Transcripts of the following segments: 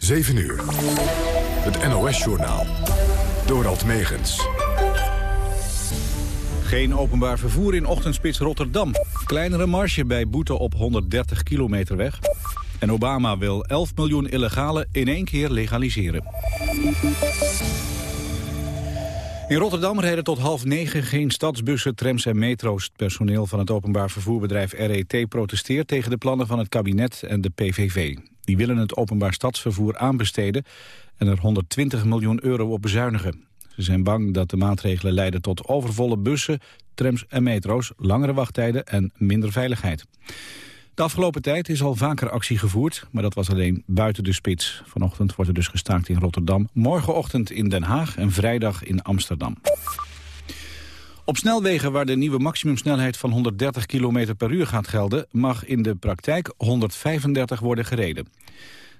7 uur. Het NOS-journaal. Dorald Megens. Geen openbaar vervoer in ochtendspits Rotterdam. Kleinere marge bij boete op 130 kilometer weg. En Obama wil 11 miljoen illegalen in één keer legaliseren. In Rotterdam rijden tot half negen geen stadsbussen, trams en metro's. Het personeel van het openbaar vervoerbedrijf RET protesteert tegen de plannen van het kabinet en de PVV. Die willen het openbaar stadsvervoer aanbesteden en er 120 miljoen euro op bezuinigen. Ze zijn bang dat de maatregelen leiden tot overvolle bussen, trams en metro's, langere wachttijden en minder veiligheid. De afgelopen tijd is al vaker actie gevoerd, maar dat was alleen buiten de spits. Vanochtend wordt er dus gestaakt in Rotterdam, morgenochtend in Den Haag en vrijdag in Amsterdam. Op snelwegen waar de nieuwe maximumsnelheid van 130 km per uur gaat gelden... mag in de praktijk 135 worden gereden.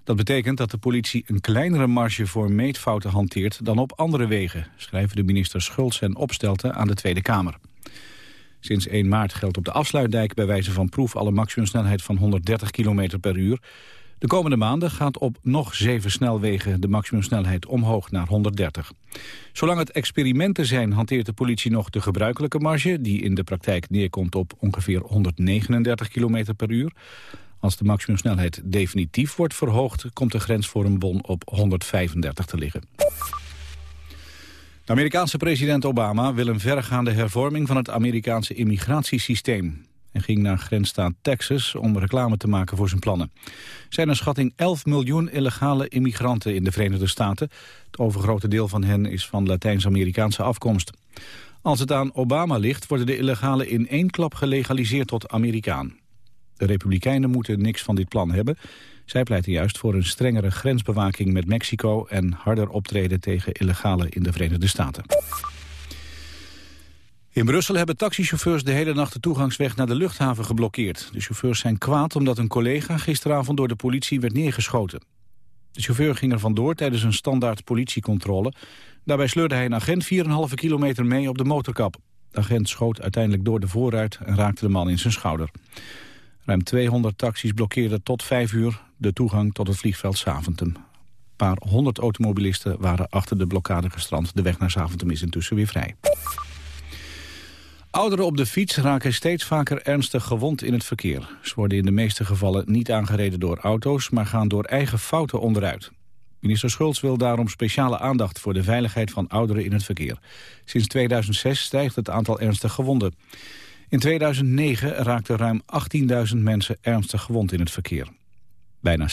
Dat betekent dat de politie een kleinere marge voor meetfouten hanteert... dan op andere wegen, schrijven de minister Schultz en Opstelten aan de Tweede Kamer. Sinds 1 maart geldt op de afsluitdijk bij wijze van proef... alle maximumsnelheid van 130 km per uur. De komende maanden gaat op nog zeven snelwegen de maximumsnelheid omhoog naar 130. Zolang het experimenten zijn hanteert de politie nog de gebruikelijke marge... die in de praktijk neerkomt op ongeveer 139 km per uur. Als de maximumsnelheid definitief wordt verhoogd... komt de grens voor een bon op 135 te liggen. De Amerikaanse president Obama wil een verregaande hervorming van het Amerikaanse immigratiesysteem. Hij ging naar grensstaat Texas om reclame te maken voor zijn plannen. Er zijn een schatting 11 miljoen illegale immigranten in de Verenigde Staten. Het overgrote deel van hen is van Latijns-Amerikaanse afkomst. Als het aan Obama ligt, worden de illegalen in één klap gelegaliseerd tot Amerikaan. De Republikeinen moeten niks van dit plan hebben. Zij pleiten juist voor een strengere grensbewaking met Mexico... en harder optreden tegen illegalen in de Verenigde Staten. In Brussel hebben taxichauffeurs de hele nacht de toegangsweg naar de luchthaven geblokkeerd. De chauffeurs zijn kwaad omdat een collega gisteravond door de politie werd neergeschoten. De chauffeur ging er vandoor tijdens een standaard politiecontrole. Daarbij sleurde hij een agent 4,5 kilometer mee op de motorkap. De agent schoot uiteindelijk door de voorruit en raakte de man in zijn schouder. Ruim 200 taxis blokkeerden tot 5 uur de toegang tot het vliegveld Zaventem. Een paar honderd automobilisten waren achter de blokkade gestrand. De weg naar Zaventem is intussen weer vrij. Ouderen op de fiets raken steeds vaker ernstig gewond in het verkeer. Ze worden in de meeste gevallen niet aangereden door auto's... maar gaan door eigen fouten onderuit. Minister Schultz wil daarom speciale aandacht voor de veiligheid van ouderen in het verkeer. Sinds 2006 stijgt het aantal ernstig gewonden. In 2009 raakten ruim 18.000 mensen ernstig gewond in het verkeer. Bijna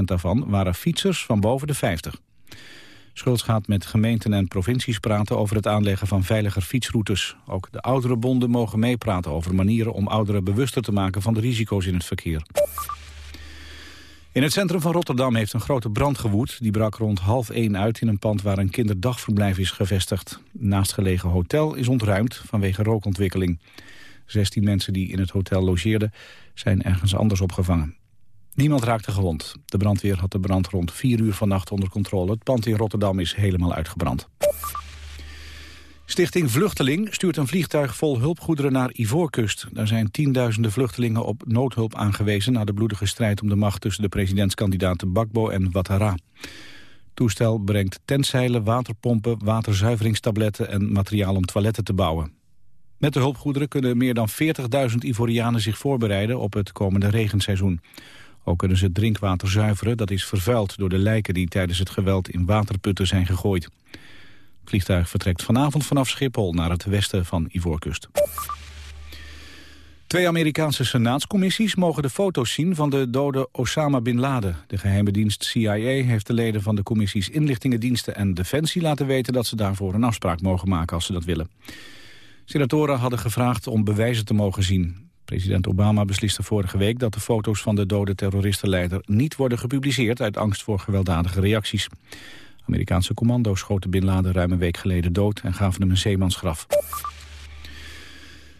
60% daarvan waren fietsers van boven de 50. Schultz gaat met gemeenten en provincies praten over het aanleggen van veiliger fietsroutes. Ook de oudere bonden mogen meepraten over manieren om ouderen bewuster te maken van de risico's in het verkeer. In het centrum van Rotterdam heeft een grote brand gewoed. Die brak rond half één uit in een pand waar een kinderdagverblijf is gevestigd. naastgelegen hotel is ontruimd vanwege rookontwikkeling. 16 mensen die in het hotel logeerden zijn ergens anders opgevangen. Niemand raakte gewond. De brandweer had de brand rond 4 uur vannacht onder controle. Het pand in Rotterdam is helemaal uitgebrand. Stichting Vluchteling stuurt een vliegtuig vol hulpgoederen naar Ivoorkust. Daar zijn tienduizenden vluchtelingen op noodhulp aangewezen... na de bloedige strijd om de macht tussen de presidentskandidaten Bakbo en Ouattara. Toestel brengt tentzeilen, waterpompen, waterzuiveringstabletten... en materiaal om toiletten te bouwen. Met de hulpgoederen kunnen meer dan 40.000 Ivorianen zich voorbereiden op het komende regenseizoen. Ook kunnen ze drinkwater zuiveren, dat is vervuild door de lijken die tijdens het geweld in waterputten zijn gegooid. Het vliegtuig vertrekt vanavond vanaf Schiphol naar het westen van Ivoorkust. Twee Amerikaanse senaatscommissies mogen de foto's zien van de dode Osama Bin Laden. De geheime dienst CIA heeft de leden van de commissies inlichtingendiensten en defensie laten weten dat ze daarvoor een afspraak mogen maken als ze dat willen. Senatoren hadden gevraagd om bewijzen te mogen zien. President Obama besliste vorige week dat de foto's van de dode terroristenleider niet worden gepubliceerd uit angst voor gewelddadige reacties. Amerikaanse commando's schoten Bin Laden ruim een week geleden dood en gaven hem een zeemansgraf.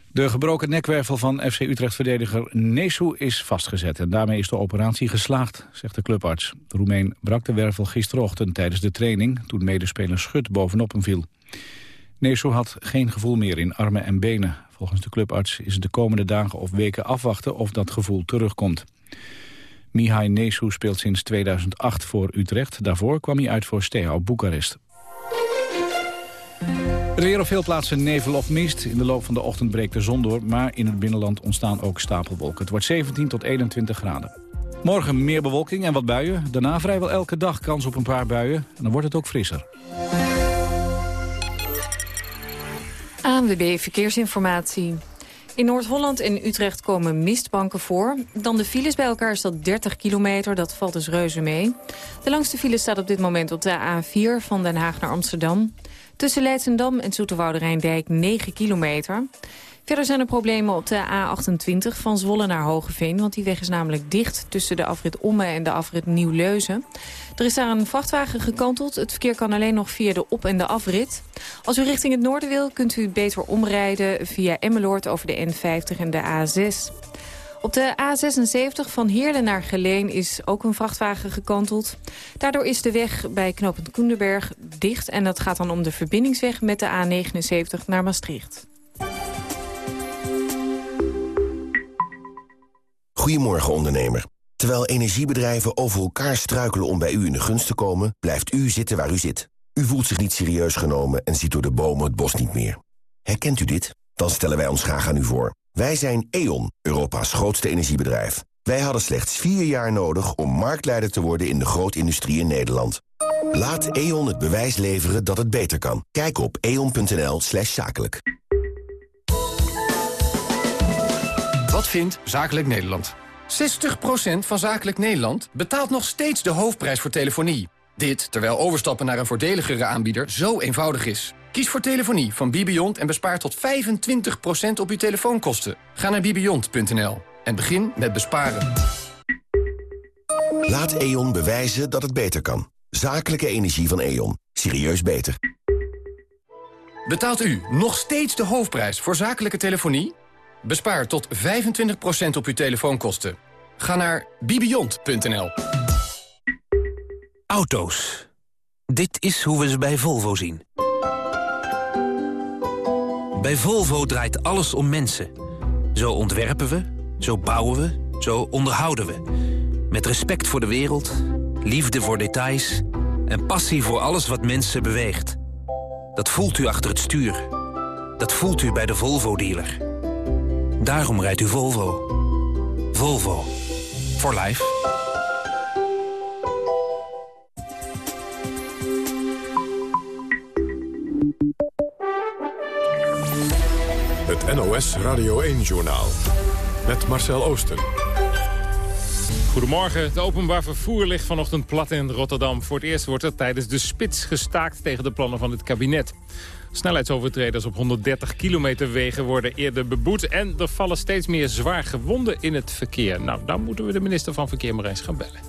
De gebroken nekwervel van FC Utrecht-verdediger Nesu is vastgezet. En daarmee is de operatie geslaagd, zegt de clubarts. De Roemeen brak de wervel gisterochtend tijdens de training... toen medespeler Schut bovenop hem viel. Neso had geen gevoel meer in armen en benen. Volgens de clubarts is het de komende dagen of weken afwachten of dat gevoel terugkomt. Mihai Nesu speelt sinds 2008 voor Utrecht. Daarvoor kwam hij uit voor Steaua Boekarest. Het weer op veel plaatsen nevel of mist. In de loop van de ochtend breekt de zon door, maar in het binnenland ontstaan ook stapelwolken. Het wordt 17 tot 21 graden. Morgen meer bewolking en wat buien. Daarna vrijwel elke dag kans op een paar buien. En dan wordt het ook frisser. ANWB Verkeersinformatie. In Noord-Holland en Utrecht komen mistbanken voor. Dan de files bij elkaar is dat 30 kilometer, dat valt dus reuze mee. De langste file staat op dit moment op de A4 van Den Haag naar Amsterdam. Tussen Leidsendam en Zoeterwoude Rijndijk 9 kilometer. Verder zijn er problemen op de A28 van Zwolle naar Hogeveen... want die weg is namelijk dicht tussen de afrit Omme en de afrit Nieuw-Leuzen. Er is daar een vrachtwagen gekanteld. Het verkeer kan alleen nog via de op- en de afrit. Als u richting het noorden wil, kunt u beter omrijden via Emmeloord over de N50 en de A6. Op de A76 van Heerlen naar Geleen is ook een vrachtwagen gekanteld. Daardoor is de weg bij knooppunt Koenderberg dicht... en dat gaat dan om de verbindingsweg met de A79 naar Maastricht. Goedemorgen ondernemer. Terwijl energiebedrijven over elkaar struikelen om bij u in de gunst te komen... blijft u zitten waar u zit. U voelt zich niet serieus genomen en ziet door de bomen het bos niet meer. Herkent u dit? Dan stellen wij ons graag aan u voor. Wij zijn E.ON, Europa's grootste energiebedrijf. Wij hadden slechts vier jaar nodig om marktleider te worden in de grootindustrie in Nederland. Laat E.ON het bewijs leveren dat het beter kan. Kijk op eon.nl zakelijk. Wat vindt Zakelijk Nederland? 60% van Zakelijk Nederland betaalt nog steeds de hoofdprijs voor telefonie. Dit terwijl overstappen naar een voordeligere aanbieder zo eenvoudig is. Kies voor telefonie van Bibiont en bespaar tot 25% op uw telefoonkosten. Ga naar bibiont.nl en begin met besparen. Laat E.ON bewijzen dat het beter kan. Zakelijke energie van E.ON. Serieus beter. Betaalt u nog steeds de hoofdprijs voor zakelijke telefonie? Bespaar tot 25% op uw telefoonkosten. Ga naar bibiont.nl. Auto's. Dit is hoe we ze bij Volvo zien. Bij Volvo draait alles om mensen. Zo ontwerpen we, zo bouwen we, zo onderhouden we. Met respect voor de wereld, liefde voor details... en passie voor alles wat mensen beweegt. Dat voelt u achter het stuur. Dat voelt u bij de Volvo-dealer. Daarom rijdt u Volvo. Volvo. For life. Het NOS Radio 1-journaal. Met Marcel Oosten. Goedemorgen. Het openbaar vervoer ligt vanochtend plat in Rotterdam. Voor het eerst wordt er tijdens de spits gestaakt tegen de plannen van het kabinet. Snelheidsovertreders op 130 kilometer wegen worden eerder beboet... en er vallen steeds meer zwaar gewonden in het verkeer. Nou, dan moeten we de minister van Verkeer maar eens gaan bellen.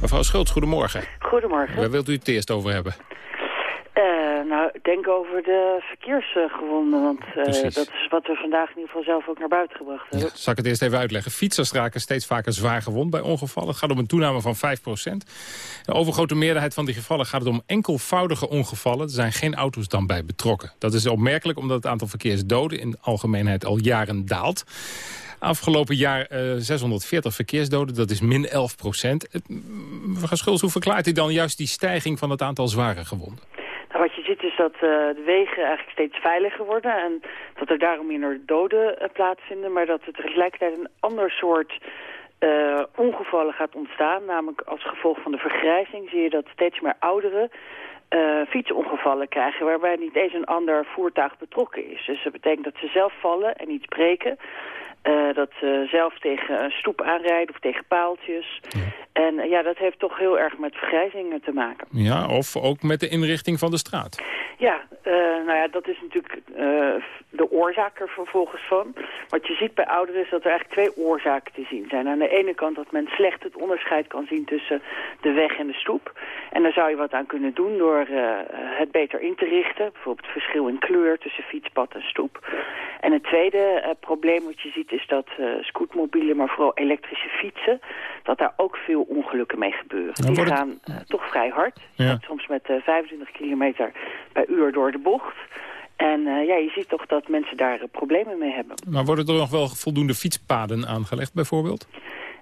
Mevrouw Schultz, goedemorgen. Goedemorgen. Waar wilt u het eerst over hebben? Uh, nou, denk over de verkeersgewonden, want uh, dat is wat we vandaag in ieder geval zelf ook naar buiten gebracht hebben. Ja, zal ik het eerst even uitleggen? Fietsers raken steeds vaker zwaar gewond bij ongevallen. Het gaat om een toename van 5% De overgrote meerderheid van die gevallen gaat het om enkelvoudige ongevallen. Er zijn geen auto's dan bij betrokken. Dat is opmerkelijk omdat het aantal verkeersdoden in de algemeenheid al jaren daalt. Afgelopen jaar uh, 640 verkeersdoden, dat is min 11 procent. Mevrouw Schulz, hoe verklaart u dan juist die stijging van het aantal zware gewonden? Wat je ziet is dat uh, de wegen eigenlijk steeds veiliger worden en dat er daarom minder doden uh, plaatsvinden, maar dat er tegelijkertijd een ander soort uh, ongevallen gaat ontstaan. Namelijk als gevolg van de vergrijzing zie je dat steeds meer ouderen fietsongevallen krijgen waarbij niet eens een ander voertuig betrokken is. Dus dat betekent dat ze zelf vallen en iets breken. Uh, dat ze zelf tegen een stoep aanrijden of tegen paaltjes. Ja. En uh, ja, dat heeft toch heel erg met vergrijzingen te maken. Ja, of ook met de inrichting van de straat. Ja, uh, nou ja, dat is natuurlijk de oorzaak er vervolgens van. Wat je ziet bij ouderen is dat er eigenlijk twee oorzaken te zien zijn. Aan de ene kant dat men slecht het onderscheid kan zien tussen de weg en de stoep. En daar zou je wat aan kunnen doen door het beter in te richten. Bijvoorbeeld het verschil in kleur tussen fietspad en stoep. En het tweede probleem wat je ziet is dat uh, scootmobielen, maar vooral elektrische fietsen, dat daar ook veel ongelukken mee gebeuren. Die gaan uh, toch vrij hard, ja. soms met uh, 25 kilometer per uur door de bocht. En ja, je ziet toch dat mensen daar problemen mee hebben. Maar worden er nog wel voldoende fietspaden aangelegd bijvoorbeeld?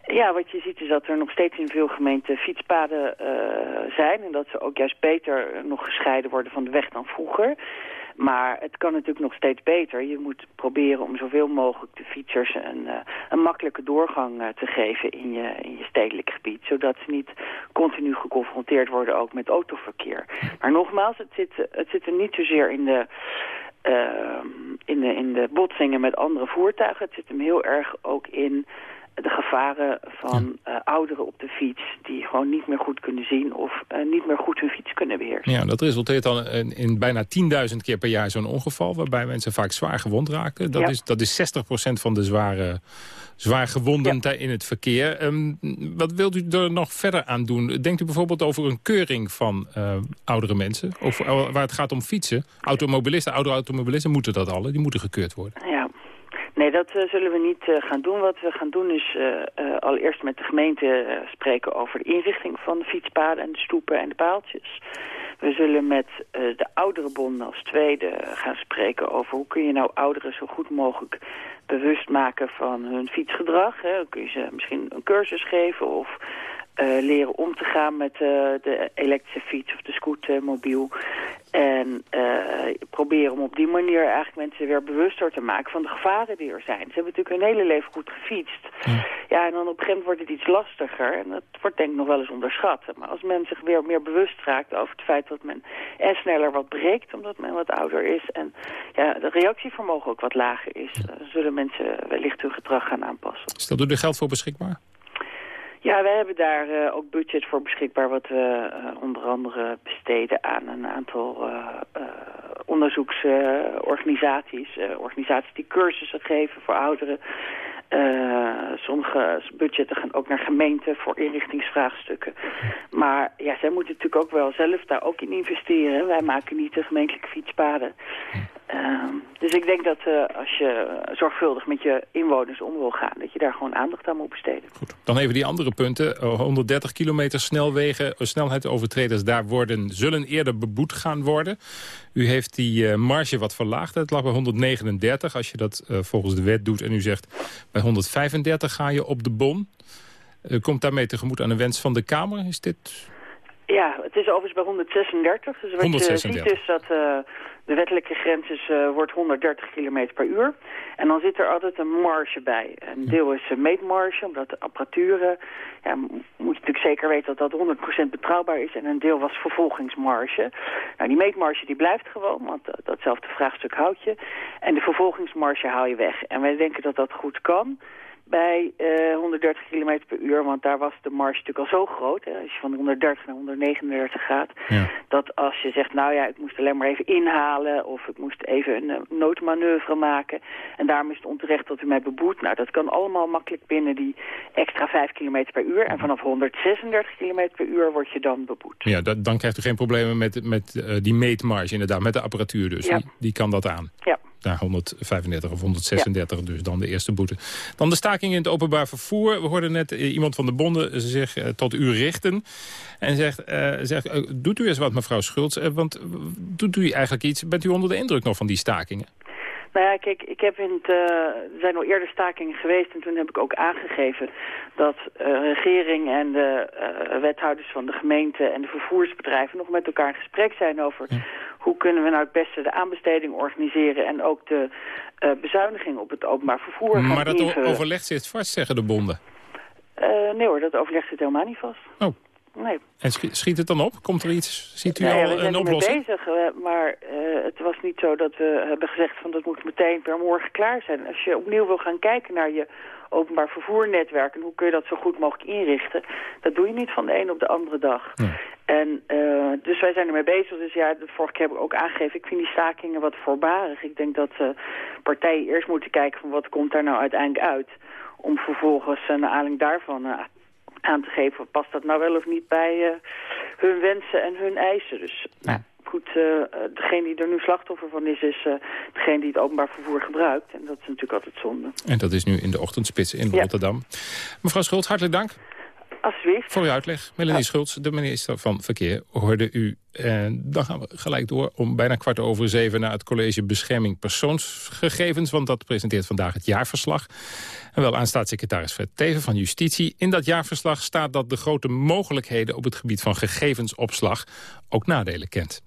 Ja, wat je ziet is dat er nog steeds in veel gemeenten fietspaden zijn. En dat ze ook juist beter nog gescheiden worden van de weg dan vroeger. Maar het kan natuurlijk nog steeds beter. Je moet proberen om zoveel mogelijk de fietsers een, uh, een makkelijke doorgang uh, te geven in je, in je stedelijk gebied. Zodat ze niet continu geconfronteerd worden ook met autoverkeer. Maar nogmaals, het zit, het zit er niet zozeer in de... Uh, in, de, in de botsingen met andere voertuigen. Het zit hem heel erg ook in de gevaren van uh, ouderen op de fiets... die gewoon niet meer goed kunnen zien of uh, niet meer goed hun fiets kunnen beheersen. Ja, dat resulteert dan in, in bijna 10.000 keer per jaar zo'n ongeval... waarbij mensen vaak zwaar gewond raken. Dat, ja. is, dat is 60% van de zware, zwaar gewonden ja. in het verkeer. Um, wat wilt u er nog verder aan doen? Denkt u bijvoorbeeld over een keuring van uh, oudere mensen? Of waar het gaat om fietsen? Automobilisten, oude automobilisten moeten dat alle. Die moeten gekeurd worden. Nee, dat uh, zullen we niet uh, gaan doen. Wat we gaan doen is uh, allereerst met de gemeente spreken over de inrichting van de fietspaden en de stoepen en de paaltjes. We zullen met de oudere bonden als tweede gaan spreken over hoe kun je nou ouderen zo goed mogelijk bewust maken van hun fietsgedrag. Hè. Kun je ze misschien een cursus geven of leren om te gaan met de elektrische fiets of de scootmobiel. En uh, proberen om op die manier eigenlijk mensen weer bewuster te maken van de gevaren die er zijn. Ze hebben natuurlijk hun hele leven goed gefietst. Ja, ja en dan op een gegeven moment wordt het iets lastiger. En dat wordt denk ik nog wel eens onderschat. Maar als men zich weer meer bewust raakt over het feit dat men en sneller wat breekt omdat men wat ouder is. En ja, de reactievermogen ook wat lager is. zullen mensen wellicht hun gedrag gaan aanpassen. Stelt u er geld voor beschikbaar? Ja, wij hebben daar uh, ook budget voor beschikbaar... wat we uh, onder andere besteden aan een aantal uh, onderzoeksorganisaties. organisaties die cursussen geven voor ouderen. sommige budgetten gaan ook naar gemeenten voor inrichtingsvraagstukken. Maar ja, zij moeten natuurlijk ook wel zelf daar ook in investeren. Wij maken niet de gemeentelijke fietspaden. Uh, dus ik denk dat uh, als je zorgvuldig met je inwoners om wil gaan... dat je daar gewoon aandacht aan moet besteden. Goed. Dan even die andere punten. 130 kilometer snelwegen, snelheidsovertreders daar worden, zullen eerder beboet gaan worden. U heeft die uh, marge wat verlaagd. Het lag bij 139 als je dat volgens de wet doet. En u zegt bij 135 ga je op de bon. Komt daarmee tegemoet aan de wens van de Kamer. Is dit... Ja, het is overigens bij 136. Dus wat 136. je ziet is dat de wettelijke grens is, uh, wordt 130 km per uur. En dan zit er altijd een marge bij. Een deel is een meetmarge, omdat de apparatuur... Ja, moet je natuurlijk zeker weten dat dat 100% betrouwbaar is. En een deel was vervolgingsmarge. Nou, die meetmarge die blijft gewoon, want datzelfde vraagstuk houd je. En de vervolgingsmarge haal je weg. En wij denken dat dat goed kan bij uh, 130 km per uur. Want daar was de marge natuurlijk al zo groot. Hè, als je van 130 naar 139 gaat. Ja. Dat als je zegt, nou ja, ik moest alleen maar even inhalen. Of ik moest even een uh, noodmanoeuvre maken. En daarom is het onterecht dat u mij beboet. Nou, dat kan allemaal makkelijk binnen die extra 5 km per uur. En vanaf 136 km per uur word je dan beboet. Ja, dat, dan krijgt u geen problemen met, met uh, die meetmarge inderdaad. Met de apparatuur dus. Ja. Die, die kan dat aan. Ja naar 135 of 136, ja. dus dan de eerste boete. Dan de staking in het openbaar vervoer. We hoorden net iemand van de bonden zich uh, tot u richten. En zegt, uh, zegt doet u eens wat mevrouw Schultz, want doet u eigenlijk iets, bent u onder de indruk nog van die stakingen? Nou ja, kijk, ik heb in het, uh, er zijn al eerder stakingen geweest en toen heb ik ook aangegeven dat uh, regering en de uh, wethouders van de gemeente en de vervoersbedrijven nog met elkaar in gesprek zijn over ja. hoe kunnen we nou het beste de aanbesteding organiseren en ook de bezuiniging op het openbaar vervoer gaan Maar dat overleg zit vast, zeggen de bonden. nee hoor, dat overleg zit helemaal niet vast. Oh. Nee. En schiet het dan op? Komt er iets? Ziet u nee, al we zijn een oplossing? Mee bezig, maar uh, het was niet zo dat we hebben gezegd van dat moet meteen per morgen klaar zijn. Als je opnieuw wil gaan kijken naar je openbaar vervoernetwerk en hoe kun je dat zo goed mogelijk inrichten, dat doe je niet van de een op de andere dag. En uh, dus wij zijn ermee bezig. Dus ja, de vorige keer heb ik ook aangegeven, ik vind die stakingen wat voorbarig. Ik denk dat uh, partijen eerst moeten kijken van wat komt daar nou uiteindelijk uit. Om vervolgens naar aanleiding daarvan aan te geven. Past dat nou wel of niet bij uh, hun wensen en hun eisen? Dus ja. goed, uh, degene die er nu slachtoffer van is, is uh, degene die het openbaar vervoer gebruikt. En dat is natuurlijk altijd zonde. En dat is nu in de ochtendspits in ja. Rotterdam. Mevrouw Schult, hartelijk dank. Alsjeblieft. Voor uw uitleg. Melanie Schultz, de minister van Verkeer, hoorde u. En dan gaan we gelijk door om bijna kwart over zeven... naar het College Bescherming Persoonsgegevens... want dat presenteert vandaag het jaarverslag. En wel aan staatssecretaris Fred Teven van Justitie. In dat jaarverslag staat dat de grote mogelijkheden... op het gebied van gegevensopslag ook nadelen kent.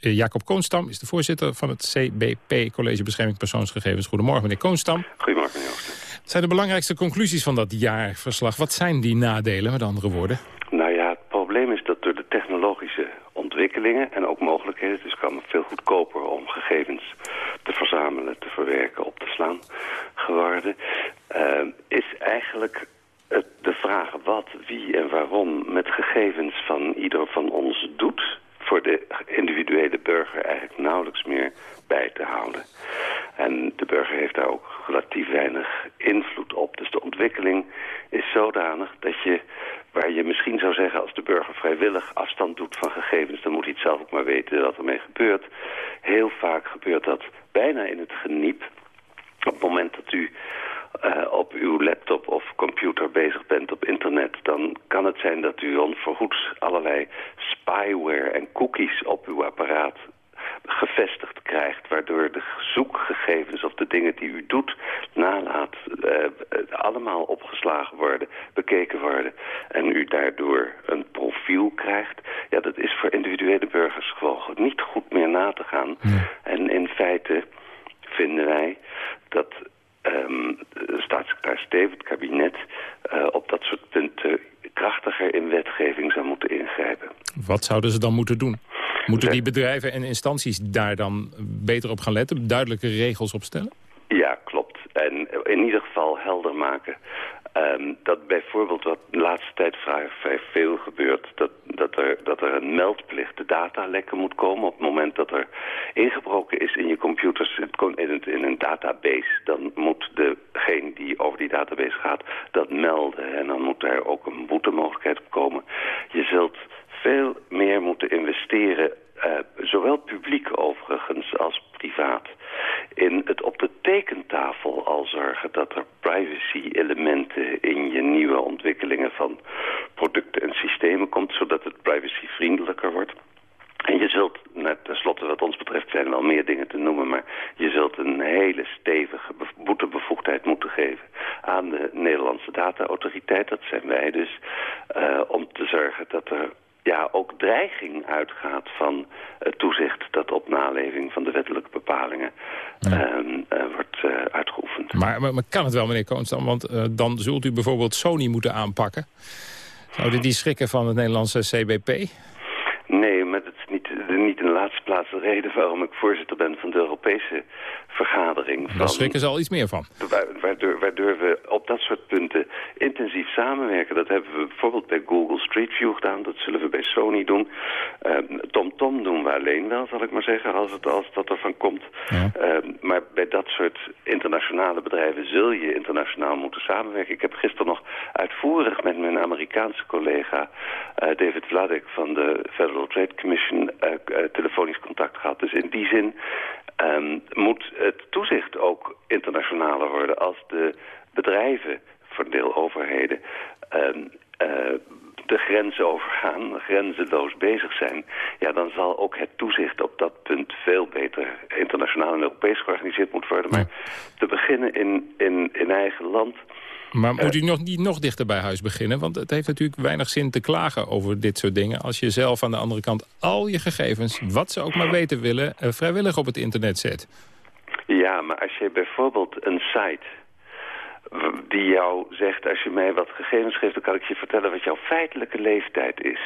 Eh, Jacob Koonstam is de voorzitter van het CBP, College Bescherming Persoonsgegevens. Goedemorgen, meneer Koonstam. Goedemorgen, meneer Ooster. Zijn de belangrijkste conclusies van dat jaarverslag? Wat zijn die nadelen, met andere woorden? Nou ja, het probleem is dat door de technologische ontwikkelingen en ook mogelijkheden... het is kan veel goedkoper om gegevens te verzamelen, te verwerken, op te slaan geworden... Uh, is eigenlijk het, de vraag wat, wie en waarom met gegevens van ieder van ons doet voor de individuele burger eigenlijk nauwelijks meer bij te houden. En de burger heeft daar ook relatief weinig invloed op. Dus de ontwikkeling is zodanig dat je, waar je misschien zou zeggen als de burger vrijwillig afstand doet van gegevens, dan moet hij het zelf ook maar weten wat ermee gebeurt. Heel vaak gebeurt dat bijna in het geniep. Op het moment dat u uh, op uw laptop of computer bezig bent op internet... dan kan het zijn dat u onverhoeds allerlei spyware en cookies op uw apparaat gevestigd krijgt... waardoor de zoekgegevens of de dingen die u doet, nalaat... Uh, allemaal opgeslagen worden, bekeken worden... en u daardoor een profiel krijgt... ja, dat is voor individuele burgers gewoon niet goed meer na te gaan. En in feite vinden wij dat um, staatssecretaris Steven, het kabinet, uh, op dat soort punten krachtiger in wetgeving zou moeten ingrijpen. Wat zouden ze dan moeten doen? Moeten die bedrijven en instanties daar dan beter op gaan letten? Duidelijke regels opstellen? Ja, klopt. En in ieder geval helder maken Um, dat bijvoorbeeld wat de laatste tijd vrij, veel gebeurt... Dat, dat, er, dat er een meldplicht de datalekken moet komen... op het moment dat er ingebroken is in je computers in, het, in een database... dan moet degene die over die database gaat dat melden. En dan moet daar ook een boetemogelijkheid op komen. Je zult veel meer moeten investeren zowel publiek overigens als privaat, in het op de tekentafel al zorgen dat er privacy-elementen in je nieuwe ontwikkelingen van producten en systemen komt, zodat het privacyvriendelijker wordt. En je zult, net tenslotte wat ons betreft zijn er wel meer dingen te noemen, maar je zult een hele stevige boetebevoegdheid moeten geven aan de Nederlandse data-autoriteit, dat zijn wij dus, uh, om te zorgen dat er ja, ook dreiging uitgaat van het toezicht dat op naleving van de wettelijke bepalingen ehm, eh, wordt uh, uitgeoefend. Maar, maar, kan het wel, meneer Koonstam, want uh, dan zult u bijvoorbeeld Sony moeten aanpakken. Zouden die schrikken van het Nederlandse CBP? Nee, maar dat is niet, niet in de de reden waarom ik voorzitter ben van de Europese vergadering. Daar schrikken ze al iets meer van. Waardoor, waardoor, we op dat soort punten intensief samenwerken. Dat hebben we bijvoorbeeld bij Google Street View gedaan. Dat zullen we bij Sony doen. TomTom Tom doen we alleen wel, zal ik maar zeggen, als, het, als dat ervan komt. Ja. Uh, maar bij dat soort internationale bedrijven zul je internationaal moeten samenwerken. Ik heb gisteren nog uitvoerig met mijn Amerikaanse collega uh, David Vladek van de Federal Trade Commission uh, telefonisch contact gehad. Dus in die zin um, moet het toezicht ook internationaler worden als de bedrijven, voor deeloverheden, um, uh, de grenzen overgaan, grenzeloos bezig zijn... ja, dan zal ook het toezicht op dat punt veel beter internationaal en Europees georganiseerd moeten worden. Maar te beginnen in, in, in eigen land... Maar moet u nog niet nog dichter bij huis beginnen? Want het heeft natuurlijk weinig zin te klagen over dit soort dingen... als je zelf aan de andere kant al je gegevens, wat ze ook maar weten willen... Eh, vrijwillig op het internet zet. Ja, maar als je bijvoorbeeld een site die jou zegt... als je mij wat gegevens geeft, dan kan ik je vertellen wat jouw feitelijke leeftijd is.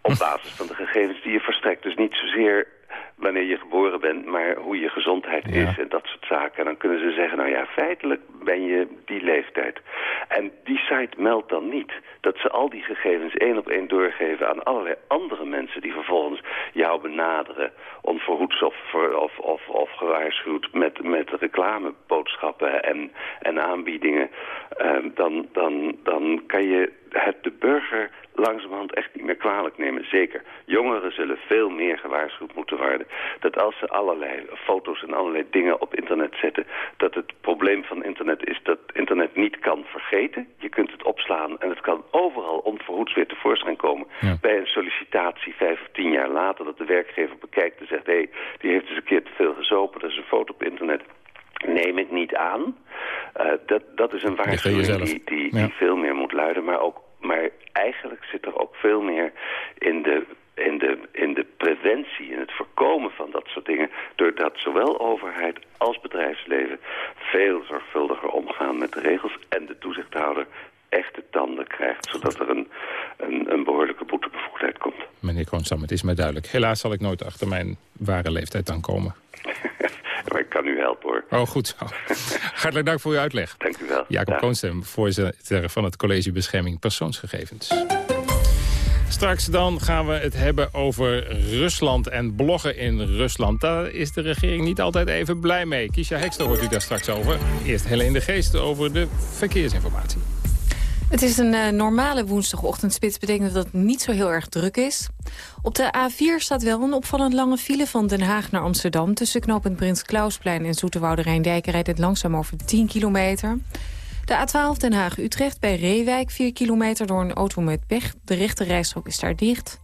Op basis van de gegevens die je verstrekt. Dus niet zozeer wanneer je geboren bent, maar hoe je gezondheid is en dat soort zaken. En dan kunnen ze zeggen, nou ja, feitelijk ben je die leeftijd. En die site meldt dan niet dat ze al die gegevens één op één doorgeven aan allerlei andere mensen die vervolgens jou benaderen, onverhoeds of, of, of, of gewaarschuwd met, met reclameboodschappen en, en aanbiedingen. Uh, dan, dan, dan kan je het de burger langzamerhand echt niet meer kwalijk nemen. Zeker, jongeren zullen veel meer gewaarschuwd moeten worden. Dat als ze allerlei foto's en allerlei dingen op internet zetten... dat het probleem van internet is dat internet niet kan vergeten. Je kunt het opslaan en het kan overal onverhoeds weer tevoorschijn komen. Bij een sollicitatie vijf of tien jaar later dat de werkgever bekijkt en zegt... hé, hey, die heeft eens een keer te veel gezopen, dat is een foto op internet neem ik niet aan. Uh, dat, dat is een waarschuwing die, die, die veel meer moet luiden. Maar, ook, maar eigenlijk zit er ook veel meer in de, in, de, in de preventie, in het voorkomen van dat soort dingen. Doordat zowel overheid als bedrijfsleven veel zorgvuldiger omgaan met de regels. En de toezichthouder echte tanden krijgt, zodat er een, een, een behoorlijke boetebevoegdheid komt. Meneer Kroonstam, het is mij duidelijk. Helaas zal ik nooit achter mijn ware leeftijd dan komen. maar ik kan u helpen hoor. Oh, goed zo. Hartelijk dank voor uw uitleg. Dank u wel. Jacob Koonstem, voorzitter van het College Bescherming Persoonsgegevens. Straks dan gaan we het hebben over Rusland en bloggen in Rusland. Daar is de regering niet altijd even blij mee. Kisha Hekster hoort u daar straks over. Eerst Helene de Geest over de verkeersinformatie. Het is een uh, normale woensdagochtendspits. Betekent dat het niet zo heel erg druk is. Op de A4 staat wel een opvallend lange file van Den Haag naar Amsterdam. Tussen knooppunt Prins Klausplein en Zoeterwoude Rijndijk rijdt het langzaam over 10 kilometer. De A12 Den Haag-Utrecht bij Reewijk 4 kilometer door een auto met pech. De rechterrijstrook is daar dicht.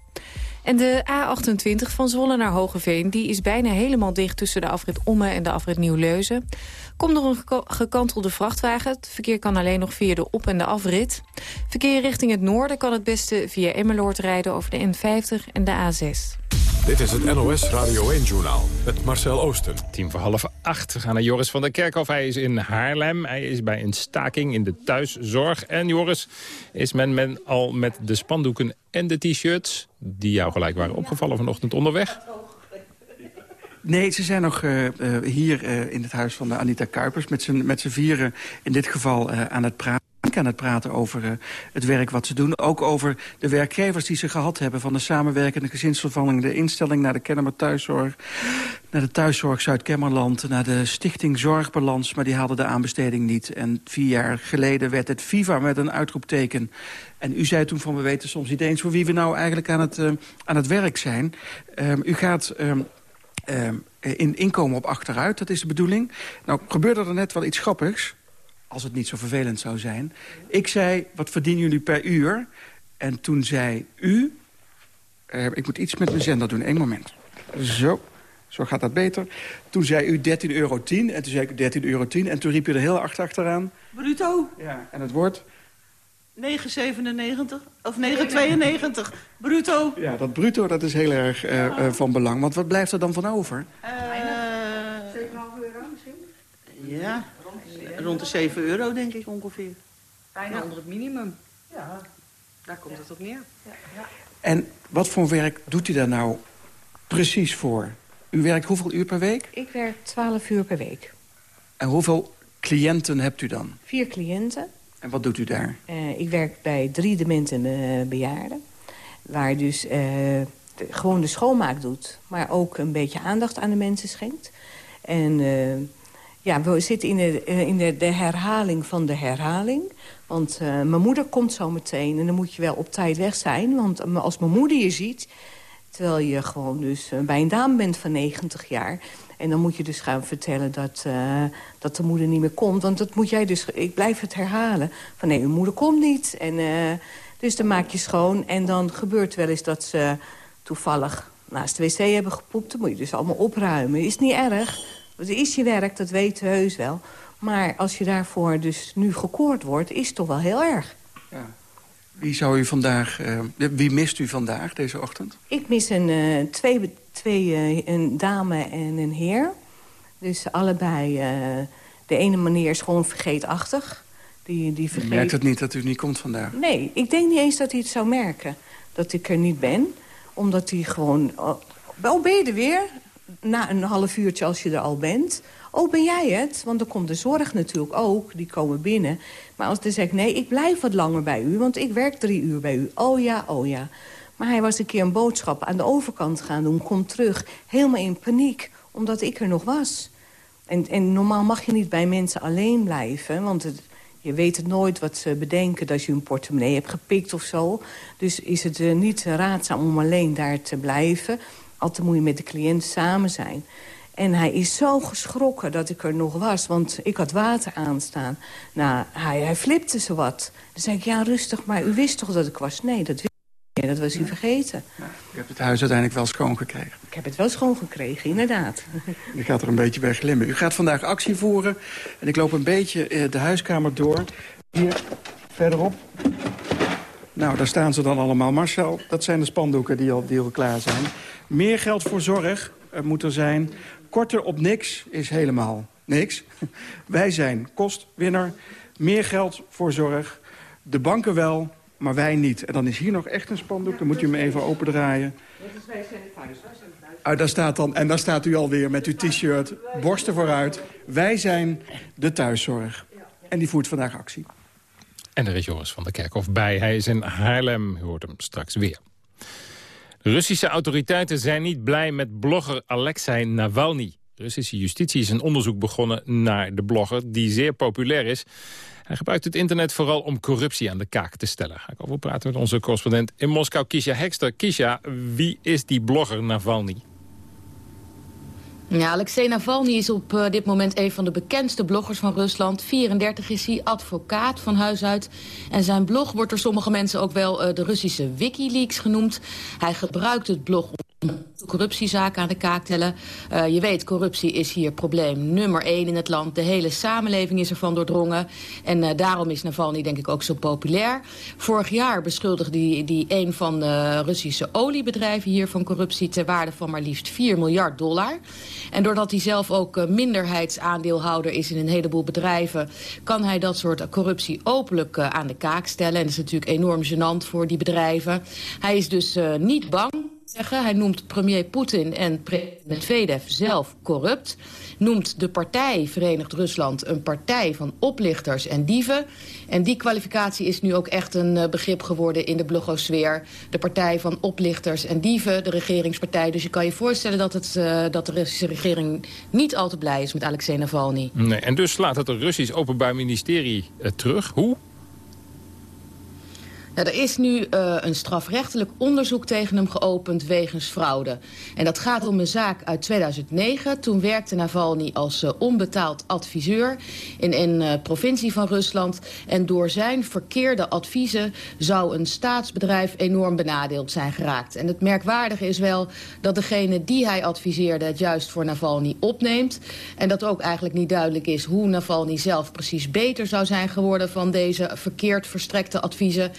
En de A28 van Zwolle naar Hogeveen die is bijna helemaal dicht... tussen de afrit Omme en de afrit Nieuw-Leuzen. Komt door een gekantelde vrachtwagen. Het verkeer kan alleen nog via de op- en de afrit. Verkeer richting het noorden kan het beste via Emmeloord rijden... over de N50 en de A6. Dit is het NOS Radio 1-journaal met Marcel Oosten. Tien voor half acht. We gaan naar Joris van der Kerkhof. Hij is in Haarlem. Hij is bij een staking in de thuiszorg. En Joris, is men, men al met de spandoeken en de t-shirts... die jou gelijk waren opgevallen vanochtend onderweg? Nee, ze zijn nog uh, uh, hier uh, in het huis van de Anita Kuipers... met z'n vieren in dit geval aan het praten aan het praten over het werk wat ze doen. Ook over de werkgevers die ze gehad hebben... van de samenwerkende gezinsvervanging, de instelling naar de Kennemer Thuiszorg... naar de Thuiszorg Zuid-Kemmerland, naar de Stichting Zorgbalans... maar die hadden de aanbesteding niet. En vier jaar geleden werd het FIFA met een uitroepteken. En u zei toen van, we weten soms niet eens... voor wie we nou eigenlijk aan het, aan het werk zijn. Um, u gaat... Um, in inkomen op achteruit, dat is de bedoeling. Nou, gebeurde er net wel iets grappigs als het niet zo vervelend zou zijn. Ik zei, wat verdienen jullie per uur? En toen zei u... Uh, ik moet iets met mijn zender doen, één moment. Zo, zo gaat dat beter. Toen zei u 13,10 euro. En toen zei ik 13,10 euro. En toen riep je er heel achter achteraan. Bruto. Ja, en het wordt... 9,97 of 9,92. Bruto. Ja, dat bruto dat is heel erg uh, uh, van belang. Want wat blijft er dan van over? Uh, 7,5 euro misschien? Ja, rond de 7 euro, denk ik ongeveer. Bijna ja. onder het minimum. Ja. Daar komt ja. het op neer. Ja. Ja. En wat voor werk doet u daar nou precies voor? U werkt hoeveel uur per week? Ik werk 12 uur per week. En hoeveel cliënten hebt u dan? Vier cliënten. En wat doet u daar? Uh, ik werk bij drie dementen uh, bejaarden. Waar dus de, gewoon de schoonmaak doet. Maar ook een beetje aandacht aan de mensen schenkt. En ja, we zitten in, de, in de, de, herhaling van de herhaling. Want mijn moeder komt zo meteen en dan moet je wel op tijd weg zijn. Want als mijn moeder je ziet, terwijl je gewoon dus bij een dame bent van 90 jaar... en dan moet je dus gaan vertellen dat, uh, dat de moeder niet meer komt. Want dat moet jij dus, ik blijf het herhalen. Van nee, uw moeder komt niet. En, dus dan maak je schoon en dan gebeurt wel eens dat ze toevallig naast de wc hebben gepoept. Dan moet je dus allemaal opruimen. Is niet erg, het is je werk, dat weten we heus wel. Maar als je daarvoor dus nu gekoord wordt, is het toch wel heel erg. Ja. Wie zou u vandaag, uh, wie mist u vandaag, deze ochtend? Ik mis een, uh, twee, twee uh, een dame en een heer. Dus allebei, de ene meneer is gewoon vergeetachtig. Die, die vergeet... Merkt het niet dat u niet komt vandaag? Nee, ik denk niet eens dat hij het zou merken. Dat ik er niet ben. Omdat hij gewoon... Wel ben je er weer? na een half uurtje als je er al bent... oh, ben jij het? Want dan komt de zorg natuurlijk ook, die komen binnen. Maar als hij zegt, nee, ik blijf wat langer bij u... want ik werk drie uur bij u. Oh ja, oh ja. Maar hij was een keer een boodschap aan de overkant gaan doen... komt terug, helemaal in paniek, omdat ik er nog was. En, en normaal mag je niet bij mensen alleen blijven... want Je weet het nooit wat ze bedenken dat je een portemonnee hebt gepikt of zo. Dus is het uh, niet raadzaam om alleen daar te blijven. Altijd moet je met de cliënt samen zijn. En hij is zo geschrokken dat ik er nog was, want ik had water aanstaan. Nou, hij, hij flipte zo wat. Dan zei ik, ja, rustig, maar u wist toch dat ik was? Nee, dat wist niet. Dat was u vergeten. Ik heb het huis uiteindelijk wel schoongekregen. Ik heb het wel schoongekregen, inderdaad. U gaat er een beetje bij glimmen. U gaat vandaag actie voeren. En ik loop een beetje eh, de huiskamer door. Hier, verderop. Nou, daar staan ze dan allemaal. Marcel, dat zijn de spandoeken die al, die al klaar zijn. Meer geld voor zorg er moet er zijn. Korter op niks is helemaal niks. Wij zijn kostwinner. Meer geld voor zorg. De banken wel, maar wij niet. En dan is hier nog echt een spandoek. Dan moet u hem even opendraaien. Ah, daar staat dan, en daar staat u alweer met uw t-shirt, borsten vooruit. Wij zijn de thuiszorg. En die voert vandaag actie. En er is Joris van der Kerkhof bij. Hij is in Haarlem. U hoort hem straks weer. Russische autoriteiten zijn niet blij met blogger Alexei Navalny. Russische justitie is een onderzoek begonnen naar de blogger... die zeer populair is. Hij gebruikt het internet vooral om corruptie aan de kaak te stellen. Ga ik over praten met onze correspondent in Moskou, Kisha Hekster. Kisha, wie is die blogger Navalny? Ja, Alexei Navalny is op uh, dit moment een van de bekendste bloggers van Rusland. 34 is hij, advocaat van huis uit. En zijn blog wordt door sommige mensen ook wel uh, de Russische Wikileaks genoemd. Hij gebruikt het blog corruptiezaken aan de kaak tellen. Uh, je weet, corruptie is hier probleem nummer één in het land. De hele samenleving is ervan doordrongen. En uh, daarom is Navalny denk ik ook zo populair. Vorig jaar beschuldigde die, die een van de Russische oliebedrijven hier van corruptie... ter waarde van maar liefst 4 miljard dollar. En doordat hij zelf ook minderheidsaandeelhouder is in een heleboel bedrijven... kan hij dat soort corruptie openlijk aan de kaak stellen. En dat is natuurlijk enorm gênant voor die bedrijven. Hij is dus niet bang Hij noemt premier Poetin en president Medvedev zelf corrupt. Noemt de partij Verenigd Rusland een partij van oplichters en dieven. En die kwalificatie is nu ook echt een uh, begrip geworden in de blogosfeer. De partij van oplichters en dieven, de regeringspartij. Dus je kan je voorstellen dat, het, uh, dat de Russische regering niet al te blij is met Alexei Navalny. Nee, en dus slaat het Russisch Openbaar Ministerie uh, terug. Hoe? Er is nu uh, een strafrechtelijk onderzoek tegen hem geopend wegens fraude. En dat gaat om een zaak uit 2009. Toen werkte Navalny als uh, onbetaald adviseur in een uh, provincie van Rusland. En door zijn verkeerde adviezen zou een staatsbedrijf enorm benadeeld zijn geraakt. En het merkwaardige is wel dat degene die hij adviseerde het juist voor Navalny opneemt. En dat ook eigenlijk niet duidelijk is hoe Navalny zelf precies beter zou zijn geworden van deze verkeerd verstrekte adviezen.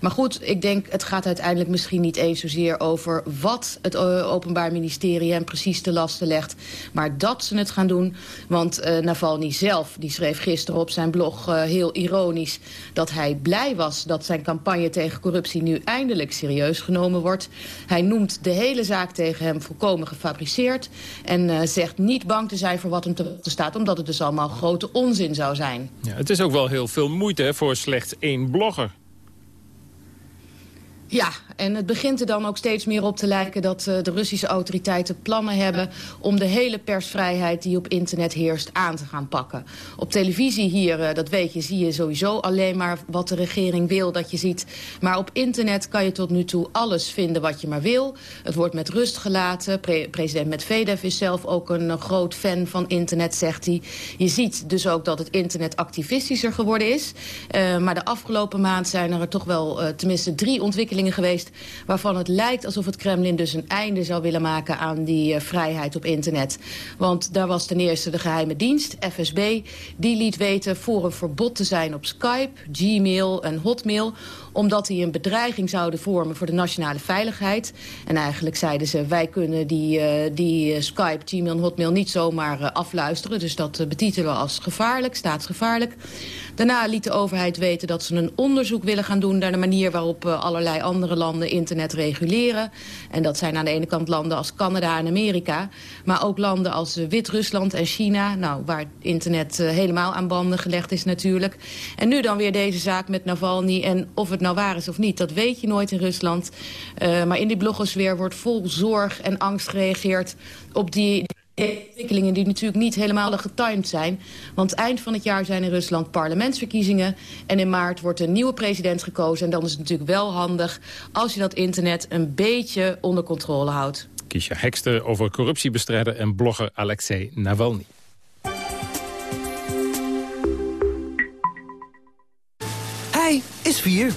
Maar goed, ik denk het gaat uiteindelijk misschien niet eens zozeer over wat het uh, Openbaar Ministerie hem precies te lasten legt. Maar dat ze het gaan doen. Want uh, Navalny zelf die schreef gisteren op zijn blog uh, heel ironisch dat hij blij was dat zijn campagne tegen corruptie nu eindelijk serieus genomen wordt. Hij noemt de hele zaak tegen hem volkomen gefabriceerd. En zegt niet bang te zijn voor wat hem te staat. Omdat het dus allemaal grote onzin zou zijn. Ja, het is ook wel heel veel moeite hè, voor slechts één blogger. Ja, en het begint er dan ook steeds meer op te lijken dat uh, de Russische autoriteiten plannen hebben om de hele persvrijheid die op internet heerst aan te gaan pakken. Op televisie hier, uh, dat weet je, zie je sowieso alleen maar wat de regering wil dat je ziet. Maar op internet kan je tot nu toe alles vinden wat je maar wil. Het wordt met rust gelaten. Pre president Medvedev is zelf ook een, een groot fan van internet, zegt hij. Je ziet dus ook dat het internet activistischer geworden is. Maar de afgelopen maand zijn er toch wel tenminste drie ontwikkelingen geweest waarvan het lijkt alsof het Kremlin dus een einde zou willen maken aan die uh, vrijheid op internet. Want daar was ten eerste de geheime dienst, FSB, die liet weten voor een verbod te zijn op Skype, Gmail en Hotmail omdat die een bedreiging zouden vormen voor de nationale veiligheid. En eigenlijk zeiden ze, wij kunnen die, uh, die uh, Skype, Gmail en Hotmail niet zomaar uh, afluisteren. Dus dat betitelen we als gevaarlijk, staatsgevaarlijk. Daarna liet de overheid weten dat ze een onderzoek willen gaan doen... naar de manier waarop allerlei andere landen internet reguleren. En dat zijn aan de ene kant landen als Canada en Amerika. Maar ook landen als Wit-Rusland en China. Nou, waar internet helemaal aan banden gelegd is natuurlijk. En nu dan weer deze zaak met Navalny. En of het nou waar is of niet, dat weet je nooit in Rusland. Uh, maar in die blogosfeer wordt vol zorg en angst gereageerd op die Ontwikkelingen die natuurlijk niet helemaal getimed zijn. Want eind van het jaar zijn in Rusland parlementsverkiezingen. En in maart wordt een nieuwe president gekozen. En dan is het natuurlijk wel handig als je dat internet een beetje onder controle houdt. Kiesja Hekster over corruptiebestrijder en blogger Alexei Navalny. Hij is vier.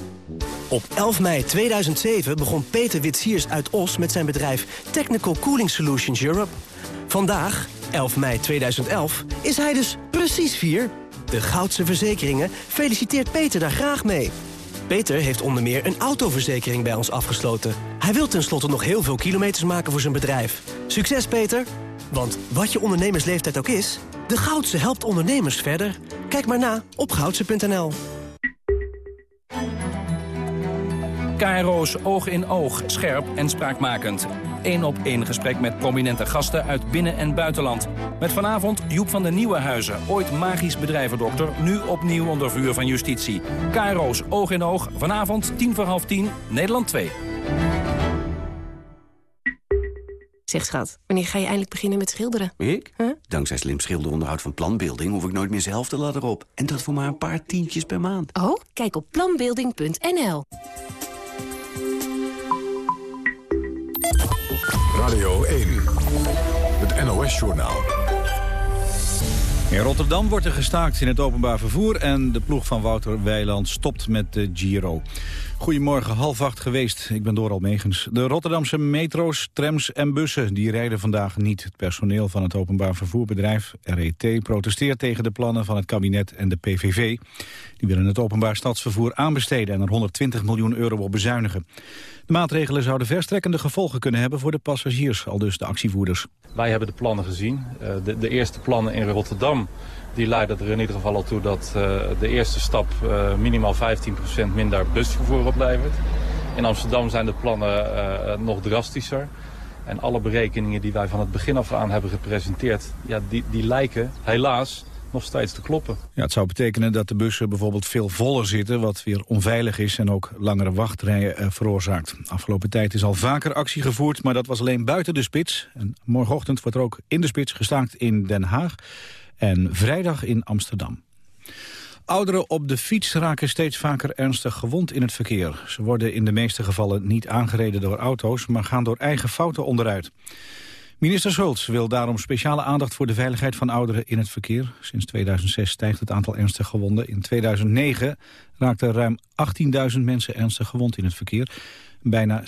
Op 11 mei 2007 begon Peter Witsiers uit Os met zijn bedrijf Technical Cooling Solutions Europe. Vandaag, 11 mei 2011, is hij dus precies vier. De Goudse Verzekeringen feliciteert Peter daar graag mee. Peter heeft onder meer een autoverzekering bij ons afgesloten. Hij wil tenslotte nog heel veel kilometers maken voor zijn bedrijf. Succes, Peter! Want wat je ondernemersleeftijd ook is... de Goudse helpt ondernemers verder. Kijk maar na op goudse.nl. KRO's Oog in Oog, scherp en spraakmakend. Eén op één gesprek met prominente gasten uit binnen- en buitenland. Met vanavond Joep van den Nieuwenhuizen, ooit magisch bedrijvendokter... nu opnieuw onder vuur van justitie. KRO's Oog in Oog, vanavond tien voor half tien, Nederland 2. Zeg schat, wanneer ga je eindelijk beginnen met schilderen? Ik? Dankzij slim schilderonderhoud van Planbeelding... hoef ik nooit meer zelf de ladder op. En dat voor maar een paar tientjes per maand. Oh, kijk op planbeelding.nl. Radio 1, het NOS-journaal. In Rotterdam wordt er gestaakt in het openbaar vervoer... en de ploeg van Wouter Weiland stopt met de Giro. Goedemorgen, half acht geweest. Ik ben Doral Megens. De Rotterdamse metro's, trams en bussen die rijden vandaag niet. Het personeel van het openbaar vervoerbedrijf RET protesteert tegen de plannen van het kabinet en de PVV. Die willen het openbaar stadsvervoer aanbesteden en er 120 miljoen euro op bezuinigen. De maatregelen zouden verstrekkende gevolgen kunnen hebben voor de passagiers, al dus de actievoerders. Wij hebben de plannen gezien. Uh, de, de, eerste plannen in Rotterdam die leiden er in ieder geval al toe dat uh, de eerste stap uh, minimaal 15% minder busvervoer oplevert. In Amsterdam zijn de plannen nog drastischer. En alle berekeningen die wij van het begin af aan hebben gepresenteerd, ja, die, die lijken helaas nog steeds te kloppen. Ja, het zou betekenen dat de bussen bijvoorbeeld veel voller zitten... wat weer onveilig is en ook langere wachtrijen eh, veroorzaakt. Afgelopen tijd is al vaker actie gevoerd, maar dat was alleen buiten de spits. En morgenochtend wordt er ook in de spits gestaakt in Den Haag... en vrijdag in Amsterdam. Ouderen op de fiets raken steeds vaker ernstig gewond in het verkeer. Ze worden in de meeste gevallen niet aangereden door auto's... maar gaan door eigen fouten onderuit. Minister Schultz wil daarom speciale aandacht voor de veiligheid van ouderen in het verkeer. Sinds 2006 stijgt het aantal ernstig gewonden. In 2009 raakten ruim 18.000 mensen ernstig gewond in het verkeer. Bijna 60%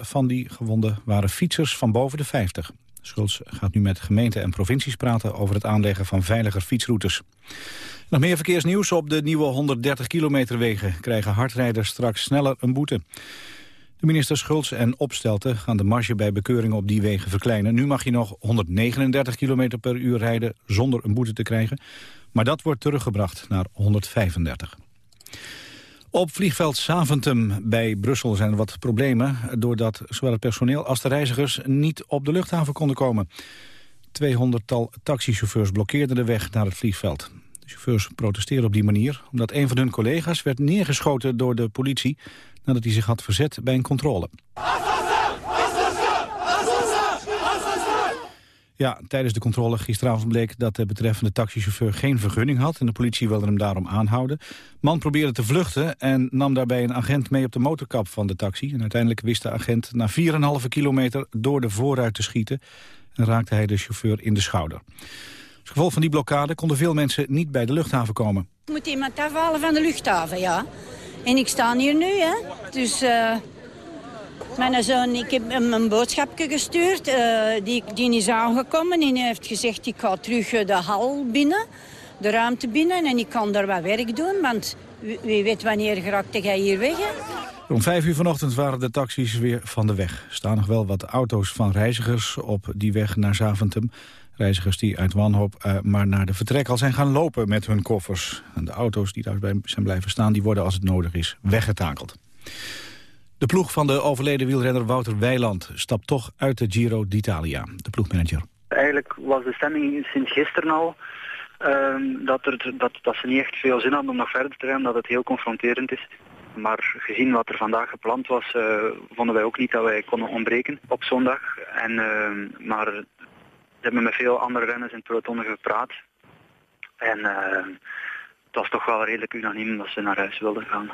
van die gewonden waren fietsers van boven de 50. Schultz gaat nu met gemeenten en provincies praten over het aanleggen van veiliger fietsroutes. Nog meer verkeersnieuws. Op de nieuwe 130 kilometer wegen krijgen hardrijders straks sneller een boete. De minister Schultz en Opstelten gaan de marge bij bekeuringen op die wegen verkleinen. Nu mag je nog 139 km per uur rijden zonder een boete te krijgen. Maar dat wordt teruggebracht naar 135. Op vliegveld Saventum bij Brussel zijn er wat problemen... doordat zowel het personeel als de reizigers niet op de luchthaven konden komen. 200-tal taxichauffeurs blokkeerden de weg naar het vliegveld. De chauffeurs protesteerden op die manier... omdat een van hun collega's werd neergeschoten door de politie nadat hij zich had verzet bij een controle. Ja, tijdens de controle gisteravond bleek dat de betreffende taxichauffeur geen vergunning had en de politie wilde hem daarom aanhouden. Man probeerde te vluchten en nam daarbij een agent mee op de motorkap van de taxi. En uiteindelijk wist de agent na 4,5 kilometer door de voorruit te schieten en raakte hij de chauffeur in de schouder. Als gevolg van die blokkade konden veel mensen niet bij de luchthaven komen. Moet iemand afhalen van de luchthaven, ja. En ik sta hier nu, hè. Dus uh, mijn zoon, ik heb hem een boodschapje gestuurd. Uh, die, die is aangekomen en hij heeft gezegd... ik ga terug de hal binnen, de ruimte binnen... en ik kan daar wat werk doen, want wie weet wanneer geraakte jij hier weg, hè? Om vijf uur vanochtend waren de taxis weer van de weg. Er staan nog wel wat auto's van reizigers op die weg naar Zaventem. Reizigers die uit wanhoop uh, maar naar de vertrek al zijn gaan lopen met hun koffers. En de auto's die daar zijn blijven staan, die worden als het nodig is weggetakeld. De ploeg van de overleden wielrenner Wouter Weiland stapt toch uit de Giro d'Italia. De ploegmanager. Eigenlijk was de stemming sinds gisteren al uh, dat, er, dat, dat ze niet echt veel zin hadden om nog verder te rijden, dat het heel confronterend is. Maar gezien wat er vandaag gepland was, uh, vonden wij ook niet dat wij konden ontbreken op zondag. En, uh, maar hebben met veel andere renners in het gepraat. En uh, het was toch wel redelijk unaniem dat ze naar huis wilden gaan.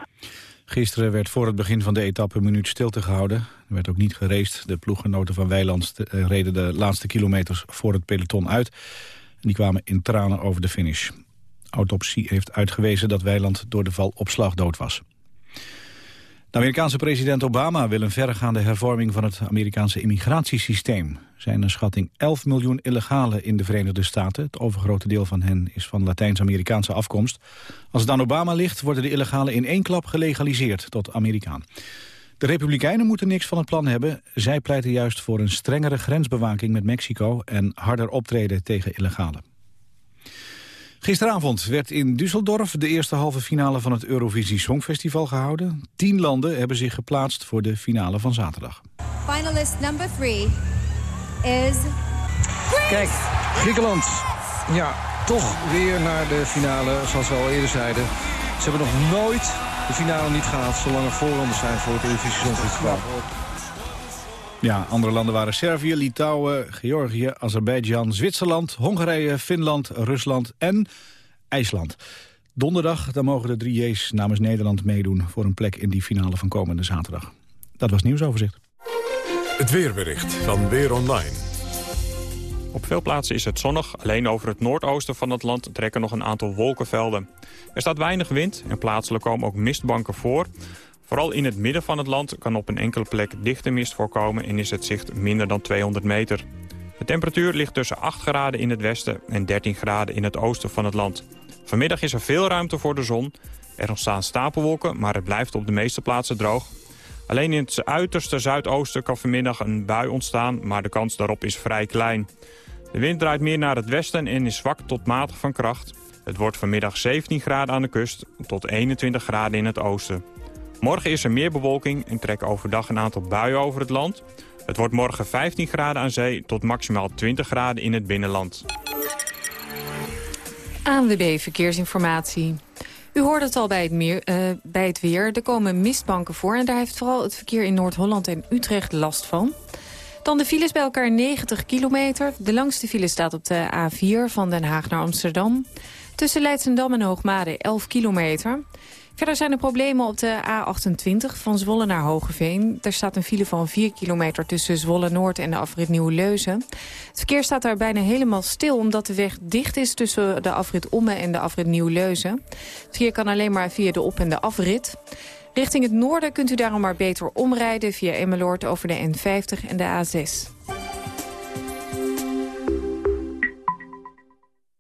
Gisteren werd voor het begin van de etappe een minuut stilte gehouden. Er werd ook niet gereest. De ploeggenoten van Weiland eh, reden de laatste kilometers voor het peloton uit. En die kwamen in tranen over de finish. Autopsie heeft uitgewezen dat Weiland door de val op slag dood was. De Amerikaanse president Obama wil een verregaande hervorming van het Amerikaanse immigratiesysteem. Er zijn een schatting 11 miljoen illegalen in de Verenigde Staten. Het overgrote deel van hen is van Latijns-Amerikaanse afkomst. Als het aan Obama ligt, worden de illegalen in één klap gelegaliseerd tot Amerikaan. De Republikeinen moeten niks van het plan hebben. Zij pleiten juist voor een strengere grensbewaking met Mexico en harder optreden tegen illegalen. Gisteravond werd in Düsseldorf de eerste halve finale van het Eurovisie Songfestival gehouden. Tien landen hebben zich geplaatst voor de finale van zaterdag. Finalist number three is... Kijk, Griekenland. Ja, toch weer naar de finale, zoals we al eerder zeiden. Ze hebben nog nooit de finale niet gehaald, zolang er voorrondes zijn voor het Eurovisie Songfestival. Ja, andere landen waren Servië, Litouwen, Georgië, Azerbeidzjan, Zwitserland, Hongarije, Finland, Rusland en IJsland. Donderdag dan mogen de drie J's namens Nederland meedoen voor een plek in die finale van komende zaterdag. Dat was nieuwsoverzicht. Het weerbericht van Weer Online. Op veel plaatsen is het zonnig. Alleen over het noordoosten van het land trekken nog een aantal wolkenvelden. Er staat weinig wind en plaatselijk komen ook mistbanken voor. Vooral in het midden van het land kan op een enkele plek dichte mist voorkomen... en is het zicht minder dan 200 meter. De temperatuur ligt tussen 8 graden in het westen en 13 graden in het oosten van het land. Vanmiddag is er veel ruimte voor de zon. Er ontstaan stapelwolken, maar het blijft op de meeste plaatsen droog. Alleen in het uiterste zuidoosten kan vanmiddag een bui ontstaan... maar de kans daarop is vrij klein. De wind draait meer naar het westen en is zwak tot matig van kracht. Het wordt vanmiddag 17 graden aan de kust tot 21 graden in het oosten. Morgen is er meer bewolking en trekken overdag een aantal buien over het land. Het wordt morgen 15 graden aan zee tot maximaal 20 graden in het binnenland. ANWB Verkeersinformatie. U hoort het al bij het, uh, bij het weer. Er komen mistbanken voor en daar heeft vooral het verkeer in Noord-Holland en Utrecht last van. Dan de files bij elkaar 90 kilometer. De langste file staat op de A4 van Den Haag naar Amsterdam. Tussen Leidsendam en Hoogmade 11 kilometer. Verder zijn er problemen op de A28 van Zwolle naar Hogeveen. Er staat een file van 4 kilometer tussen Zwolle-Noord en de afrit Nieuw-Leuzen. Het verkeer staat daar bijna helemaal stil... omdat de weg dicht is tussen de afrit Omme en de afrit Nieuw-Leuzen. Het verkeer kan alleen maar via de op- en de afrit. Richting het noorden kunt u daarom maar beter omrijden... via Emmeloord over de N50 en de A6.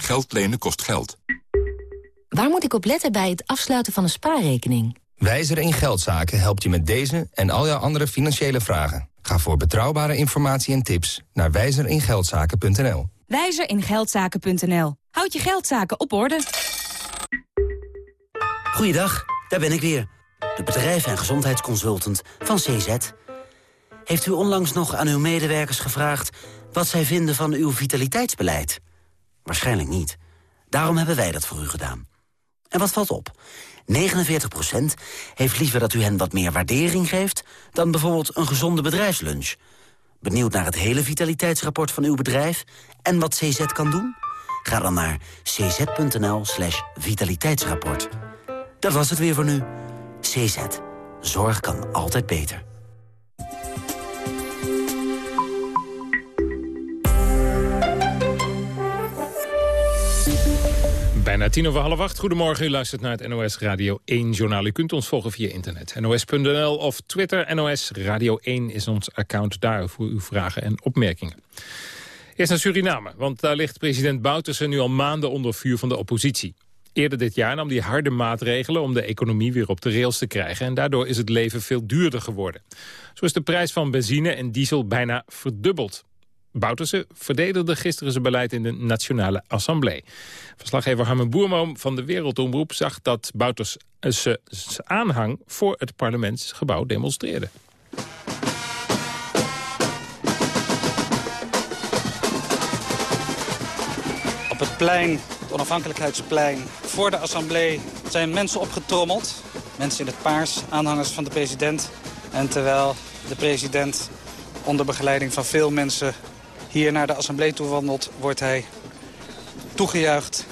Geld lenen kost geld. Waar moet ik op letten bij het afsluiten van een spaarrekening? Wijzer in Geldzaken helpt je met deze en al jouw andere financiële vragen. Ga voor betrouwbare informatie en tips naar wijzeringeldzaken.nl. Wijzeringeldzaken.nl. Houd je geldzaken op orde. Goeiedag, daar ben ik weer. De bedrijf- en gezondheidsconsultant van CZ. Heeft u onlangs nog aan uw medewerkers gevraagd... wat zij vinden van uw vitaliteitsbeleid? Waarschijnlijk niet. Daarom hebben wij dat voor u gedaan. En wat valt op? 49% heeft liever dat u hen wat meer waardering geeft... dan bijvoorbeeld een gezonde bedrijfslunch. Benieuwd naar het hele vitaliteitsrapport van uw bedrijf... en wat CZ kan doen? Ga dan naar cz.nl slash vitaliteitsrapport. Dat was het weer voor nu. CZ. Zorg kan altijd beter. Bijna tien over half acht. Goedemorgen, u luistert naar het NOS Radio 1 journaal. U kunt ons volgen via internet. NOS.nl of Twitter. NOS Radio 1 is ons account daar voor uw vragen en opmerkingen. Eerst naar Suriname, want daar ligt president Bouterse nu al maanden onder vuur van de oppositie. Eerder dit jaar nam hij harde maatregelen om de economie weer op de rails te krijgen. En daardoor is het leven veel duurder geworden. Zo is de prijs van benzine en diesel bijna verdubbeld. Bouterse verdedigde gisteren zijn beleid in de Nationale Assemblée. Verslaggever Harmen Boermoom van de Wereldomroep zag dat Bouters aanhang voor het parlementsgebouw demonstreerde. Op het plein, het onafhankelijkheidsplein, voor de Assemblée zijn mensen opgetrommeld. Mensen in het paars, aanhangers van de president. En terwijl de president onder begeleiding van veel mensen hier naar de Assemblée toe wandelt, wordt hij toegejuicht.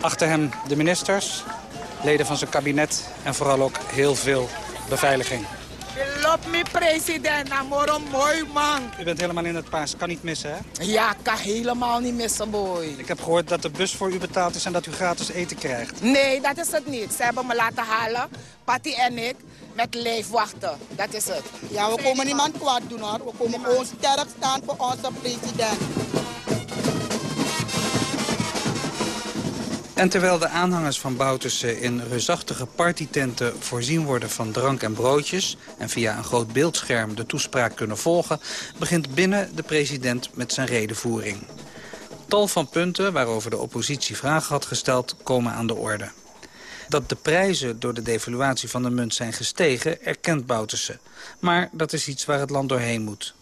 Achter hem de ministers, leden van zijn kabinet en vooral ook heel veel beveiliging. Lop me president, amor, een mooi man. U bent helemaal in het paars, kan niet missen hè? Ja, kan helemaal niet missen, boy. Ik heb gehoord dat de bus voor u betaald is en dat u gratis eten krijgt. Nee, dat is het niet. Ze hebben me laten halen, Patty en ik, met leefwachten. Dat is het. Ja, we komen niemand kwaad doen hoor. We komen gewoon sterk staan voor onze president. En terwijl de aanhangers van Bouterse in reusachtige partytenten voorzien worden van drank en broodjes... en via een groot beeldscherm de toespraak kunnen volgen... begint binnen de president met zijn redenvoering. Tal van punten waarover de oppositie vragen had gesteld komen aan de orde. Dat de prijzen door de devaluatie van de munt zijn gestegen, erkent Bouterse. Maar dat is iets waar het land doorheen moet.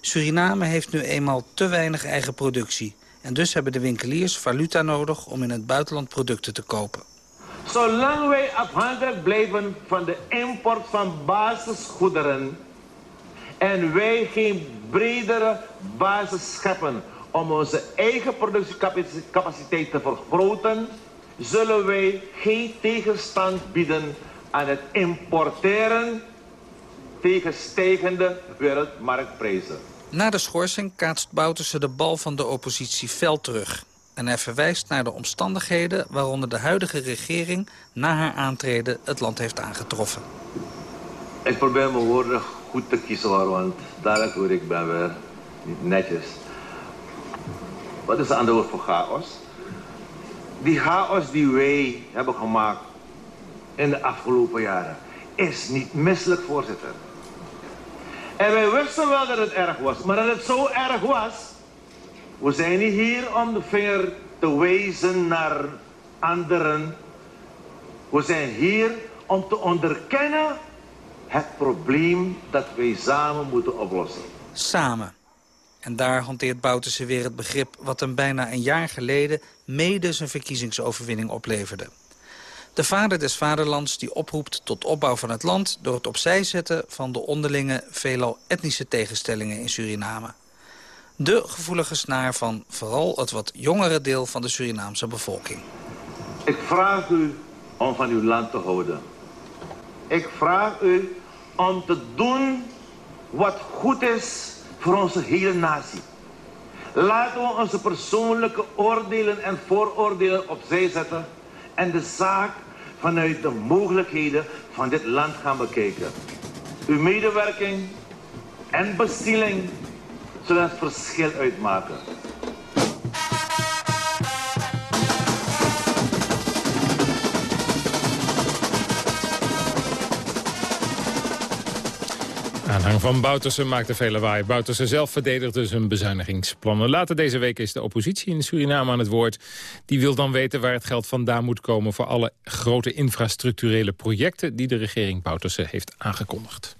Suriname heeft nu eenmaal te weinig eigen productie... En dus hebben de winkeliers valuta nodig om in het buitenland producten te kopen. Zolang wij afhankelijk blijven van de import van basisgoederen... en wij geen bredere basis scheppen om onze eigen productiecapaciteit te vergroten... zullen wij geen tegenstand bieden aan het importeren tegen stijgende wereldmarktprijzen. Na de schorsing kaatst Bouterse de bal van de oppositie fel terug. En hij verwijst naar de omstandigheden waaronder de huidige regering... na haar aantreden het land heeft aangetroffen. Ik probeer mijn woorden goed te kiezen, hoor, want dadelijk hoor ik ben weer niet netjes. Wat is de andere woord voor chaos? Die chaos die wij hebben gemaakt in de afgelopen jaren... is niet misselijk, voorzitter. En wij wisten wel dat het erg was, maar dat het zo erg was. We zijn niet hier om de vinger te wijzen naar anderen. We zijn hier om te onderkennen het probleem dat wij samen moeten oplossen. Samen. En daar hanteert Bouterse weer het begrip wat hem bijna een jaar geleden mede zijn verkiezingsoverwinning opleverde. De vader des vaderlands die oproept tot opbouw van het land... door het opzij zetten van de onderlinge, veelal etnische tegenstellingen in Suriname. De gevoelige snaar van vooral het wat jongere deel van de Surinaamse bevolking. Ik vraag u om van uw land te houden. Ik vraag u om te doen wat goed is voor onze hele natie. Laten we onze persoonlijke oordelen en vooroordelen opzij zetten en de zaak vanuit de mogelijkheden van dit land gaan bekijken. Uw medewerking en bezieling zullen het verschil uitmaken. Aanhang van Bouterse maakte vele waai. Bouterse zelf verdedigde zijn bezuinigingsplannen. Later deze week is de oppositie in Suriname aan het woord. Die wil dan weten waar het geld vandaan moet komen... voor alle grote infrastructurele projecten... die de regering Bouterse heeft aangekondigd.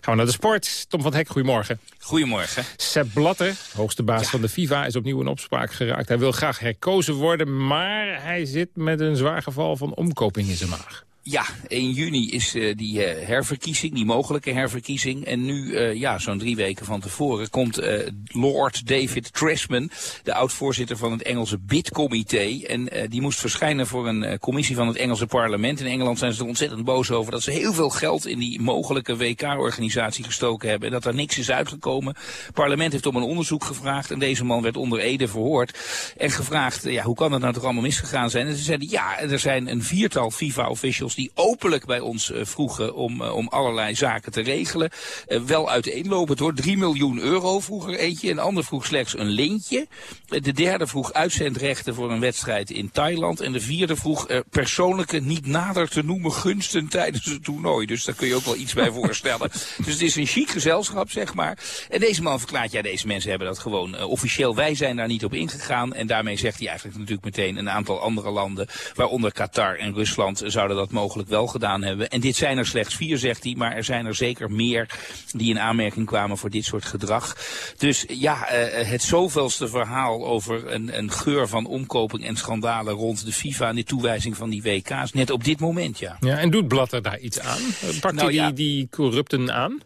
Gaan we naar de sport. Tom van Hek, goedemorgen. Goedemorgen. Sepp Blatter, hoogste baas van de FIFA, is opnieuw in opspraak geraakt. Hij wil graag herkozen worden, maar hij zit met een zwaar geval van omkoping in zijn maag. Ja, 1 juni is uh, die uh, herverkiezing, die mogelijke herverkiezing. En nu, uh, ja, zo'n drie weken van tevoren, komt Lord David Tresman, de oud-voorzitter van het Engelse BID-comité. En die moest verschijnen voor een commissie van het Engelse parlement. In Engeland zijn ze er ontzettend boos over dat ze heel veel geld in die mogelijke WK-organisatie gestoken hebben. En dat er niks is uitgekomen. Het parlement heeft om een onderzoek gevraagd en deze man werd onder Ede verhoord. En gevraagd, ja, hoe kan dat nou toch allemaal misgegaan zijn? En ze zeiden, ja, er zijn een viertal FIFA-officials professionals die openlijk bij ons vroegen om, om allerlei zaken te regelen. wel uiteenlopend hoor. 3 miljoen euro vroeg er eentje. Een ander vroeg slechts een lintje. De derde vroeg uitzendrechten voor een wedstrijd in Thailand. En de vierde vroeg persoonlijke niet nader te noemen gunsten tijdens het toernooi. Dus daar kun je ook wel iets bij voorstellen. Dus het is een chic gezelschap, zeg maar. En deze man verklaart, ja, deze mensen hebben dat gewoon uh, officieel. Wij zijn daar niet op ingegaan. En daarmee zegt hij eigenlijk natuurlijk meteen een aantal andere landen, waaronder Qatar en Rusland, zouden dat mogelijk wel gedaan hebben. En dit zijn er slechts vier, zegt hij, maar er zijn er zeker meer die in aanmerking kwamen voor dit soort gedrag. Dus ja, uh, het zoveelste verhaal over een, een geur van omkoping en schandalen rond de FIFA en de toewijzing van die WK's, net op dit moment, ja. Ja, en doet Blatter daar iets aan? Pakt nou, hij die, die corrupten aan?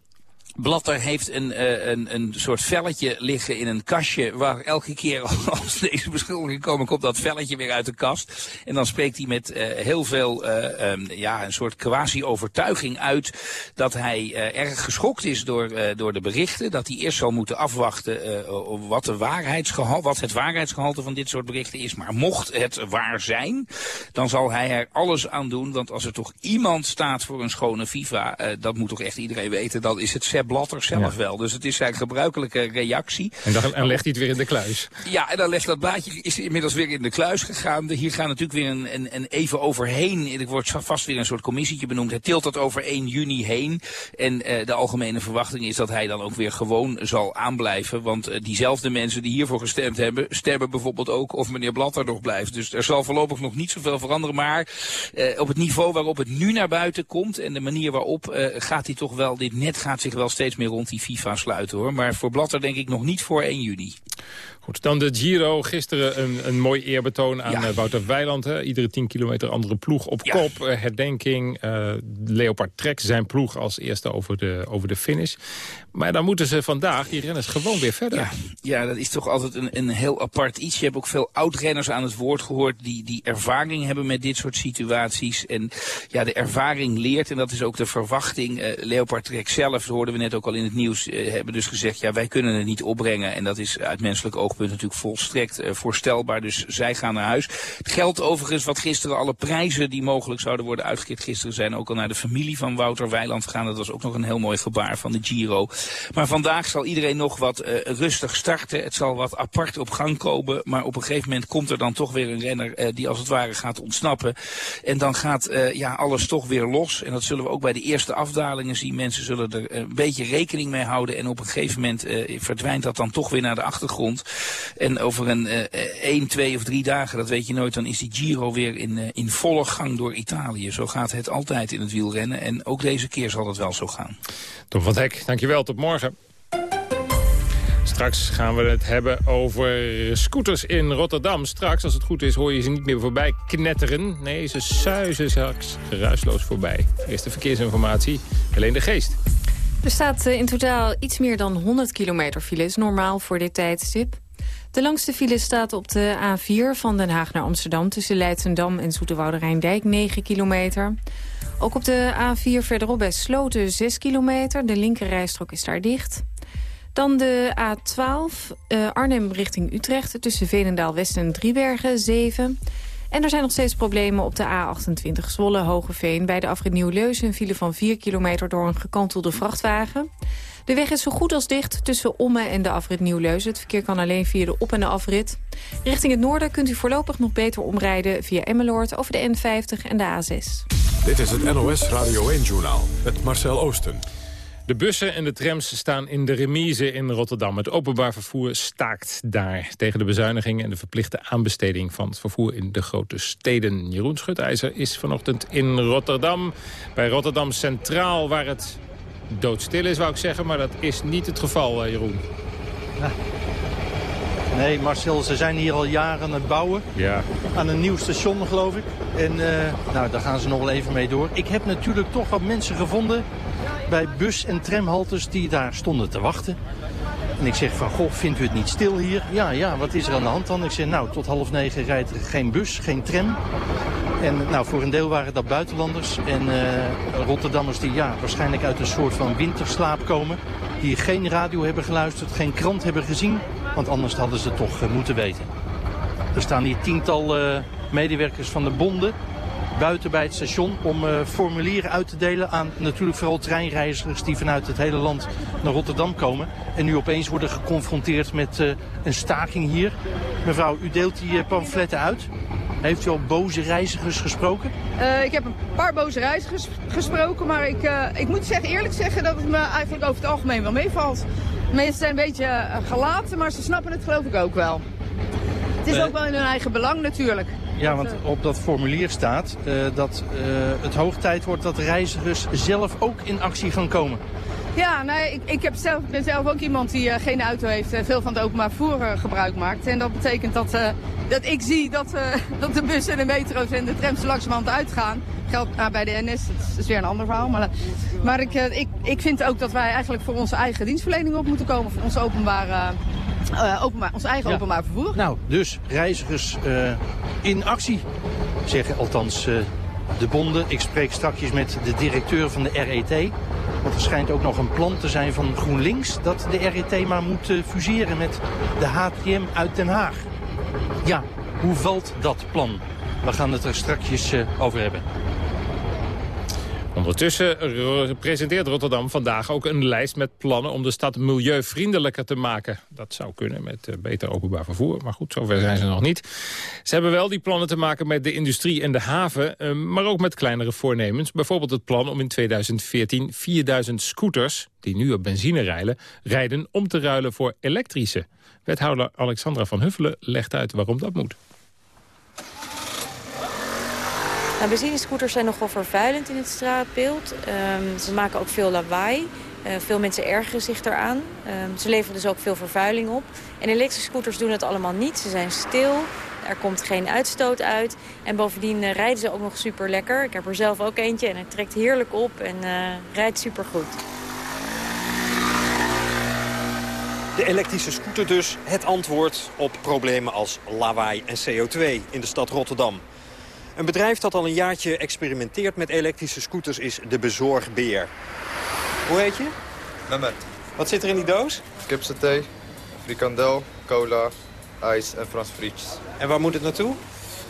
Blatter heeft een, uh, een, een soort velletje liggen in een kastje... waar elke keer als deze beschuldigingen komen... komt dat velletje weer uit de kast. En dan spreekt hij met uh, heel veel, uh, um, ja, een soort quasi-overtuiging uit... dat hij erg geschokt is door, door de berichten. Dat hij eerst zal moeten afwachten wat, wat het waarheidsgehalte van dit soort berichten is. Maar mocht het waar zijn, dan zal hij er alles aan doen. Want als er toch iemand staat voor een schone FIFA... dat moet toch echt iedereen weten, dan is het Seb Blatter zelf wel. Dus het is zijn gebruikelijke reactie. En dan, en legt hij het weer in de kluis. Ja, en dan legt dat blaadje is inmiddels weer in de kluis gegaan. Hier gaan natuurlijk weer een, een, een even overheen. Er wordt vast weer een soort commissietje benoemd. Hij tilt dat over 1 juni heen. En uh, de algemene verwachting is dat hij dan ook weer gewoon zal aanblijven. Want uh, diezelfde mensen die hiervoor gestemd hebben... stemmen bijvoorbeeld ook of meneer Blatter nog blijft. Dus er zal voorlopig nog niet zoveel veranderen. Maar uh, op het niveau waarop het nu naar buiten komt... en de manier waarop gaat hij toch wel... dit net gaat zich wel steeds meer rond die FIFA sluiten hoor. Maar voor Blatter denk ik nog niet voor 1 juni. Goed, dan de Giro. Gisteren een, een mooi eerbetoon aan ja. Eh, Wouter Weiland. Hè. Iedere 10 kilometer andere ploeg op kop. Uh, herdenking. Uh, Leopard Trek zijn ploeg als eerste over de, over de finish. Maar dan moeten ze vandaag, die renners, gewoon weer verder. Ja, ja dat is toch altijd een, een heel apart iets. Je hebt ook veel oud-renners aan het woord gehoord... Die, die ervaring hebben met dit soort situaties. En ja, de ervaring leert, en dat is ook de verwachting. Uh, Leopard Trek zelf, dat hoorden we net ook al in het nieuws... hebben dus gezegd, ja, wij kunnen het niet opbrengen. En dat is uit menselijk oog oogpunt natuurlijk volstrekt uh, voorstelbaar. Dus zij gaan naar huis. Het geldt overigens wat gisteren alle prijzen die mogelijk zouden worden uitgekeerd gisteren zijn ook al naar de familie van Wouter Weiland gegaan. Dat was ook nog een heel mooi gebaar van de Giro. Maar vandaag zal iedereen nog wat uh, rustig starten. Het zal wat apart op gang komen. Maar op een gegeven moment komt er dan toch weer een renner uh, die als het ware gaat ontsnappen. En dan gaat ja, alles toch weer los. En dat zullen we ook bij de eerste afdalingen zien. Mensen zullen er een beetje rekening mee houden. En op een gegeven moment verdwijnt dat dan toch weer naar de achtergrond. En over een uh, 1, 2 of 3 dagen, dat weet je nooit, dan is die Giro weer in, uh, in volle gang door Italië. Zo gaat het altijd in het wielrennen. En ook deze keer zal het wel zo gaan. Tom van Hek, dankjewel. Tot morgen. Straks gaan we het hebben over scooters in Rotterdam. Straks, als het goed is, hoor je ze niet meer voorbij knetteren. Nee, ze suizen straks geruisloos voorbij. Eerste verkeersinformatie, alleen de geest. Er staat eh, in totaal iets meer dan 100 kilometer files, normaal voor dit tijdstip. De langste file staat op de A4 van Den Haag naar Amsterdam... tussen Leidsendam en Zoeterwoude Rijndijk, 9 kilometer. Ook op de A4 verderop bij Sloten, 6 kilometer. De linkerrijstrook is daar dicht. Dan de A12 uh, Arnhem richting Utrecht... tussen Veenendaal-West en Driebergen, 7 en er zijn nog steeds problemen op de A28 Zwolle-Hogeveen. Bij de afrit Nieuw-Leuzen een file van 4 kilometer door een gekantelde vrachtwagen. De weg is zo goed als dicht tussen Omme en de afrit Nieuw-Leuzen. Het verkeer kan alleen via de op- en de afrit. Richting het noorden kunt u voorlopig nog beter omrijden via Emmeloord over de N50 en de A6. Dit is het NOS Radio 1-journaal met Marcel Oosten. De bussen en de trams staan in de remise in Rotterdam. Het openbaar vervoer staakt daar tegen de bezuinigingen... en de verplichte aanbesteding van het vervoer in de grote steden. Jeroen Schutijzer is vanochtend in Rotterdam. Bij Rotterdam Centraal, waar het doodstil is, wou ik zeggen. Maar dat is niet het geval, eh, Jeroen. Nee, Marcel, ze zijn hier al jaren aan het bouwen. Ja. Aan een nieuw station, geloof ik. En uh, nou, daar gaan ze nog wel even mee door. Ik heb natuurlijk toch wat mensen gevonden bij bus- en tramhaltes die daar stonden te wachten. En ik zeg van, goh, vindt u het niet stil hier? Ja, ja, wat is er aan de hand dan? Ik zeg, nou, tot half negen rijdt er geen bus, geen tram. En nou, voor een deel waren dat buitenlanders en uh, Rotterdammers die ja, waarschijnlijk uit een soort van winterslaap komen. Die geen radio hebben geluisterd, geen krant hebben gezien, want anders hadden ze toch uh, moeten weten. Er staan hier tiental uh, medewerkers van de bonden buiten bij het station om uh, formulieren uit te delen aan natuurlijk vooral treinreizigers die vanuit het hele land naar Rotterdam komen. En nu opeens worden geconfronteerd met uh, een staking hier. Mevrouw, u deelt die pamfletten uit. Heeft u al boze reizigers gesproken? Uh, ik heb een paar boze reizigers gesproken, maar ik, uh, ik moet zeggen, eerlijk zeggen dat het me eigenlijk over het algemeen wel meevalt. De mensen zijn een beetje gelaten, maar ze snappen het geloof ik ook wel. Het is ook wel in hun eigen belang natuurlijk. Ja, want op dat formulier staat uh, dat het hoog tijd wordt dat reizigers zelf ook in actie gaan komen. Ja, nee, ik, ik heb zelf, ben zelf ook iemand die uh, geen auto heeft veel van het openbaar vervoer gebruik maakt. En dat betekent dat, dat ik zie dat, dat de bussen en de metro's en de trams langzamerhand uitgaan. Geldt nou, bij de NS, dat is weer een ander verhaal. Maar, maar ik, ik, ik vind ook dat wij eigenlijk voor onze eigen dienstverlening op moeten komen. Voor ons openbare... openbaar, ons eigen ja. openbaar vervoer. Nou, dus reizigers in actie, zeggen althans de bonden. Ik spreek straks met de directeur van de RET. Want er schijnt ook nog een plan te zijn van GroenLinks... dat de RET maar moet fuseren met de HTM uit Den Haag. Ja, hoe valt dat plan? We gaan het er straks over hebben. Ondertussen presenteert Rotterdam vandaag ook een lijst met plannen om de stad milieuvriendelijker te maken. Dat zou kunnen met beter openbaar vervoer, maar goed, zover zijn ze nog niet. Ze hebben wel die plannen te maken met de industrie en de haven, maar ook met kleinere voornemens. Bijvoorbeeld het plan om in 2014 4000 scooters, die nu op benzine rijden, rijden om te ruilen voor elektrische. Wethouder Alexandra van Huffelen legt uit waarom dat moet. Nou, benzinescooters zijn nogal vervuilend in het straatbeeld. Um, ze maken ook veel lawaai. Uh, veel mensen ergeren zich eraan. Um, ze leveren dus ook veel vervuiling op. En elektrische scooters doen het allemaal niet. Ze zijn stil. Er komt geen uitstoot uit. En bovendien uh, rijden ze ook nog super lekker. Ik heb er zelf ook eentje en het trekt heerlijk op en uh, rijdt super goed. De elektrische scooter dus het antwoord op problemen als lawaai en CO2 in de stad Rotterdam. Een bedrijf dat al een jaartje experimenteert met elektrische scooters is de Bezorgbeer. Hoe heet je? Mehmet. Wat zit er in die doos? Kipsaté, frikandel, cola, ijs en Frans frietjes. En waar moet het naartoe?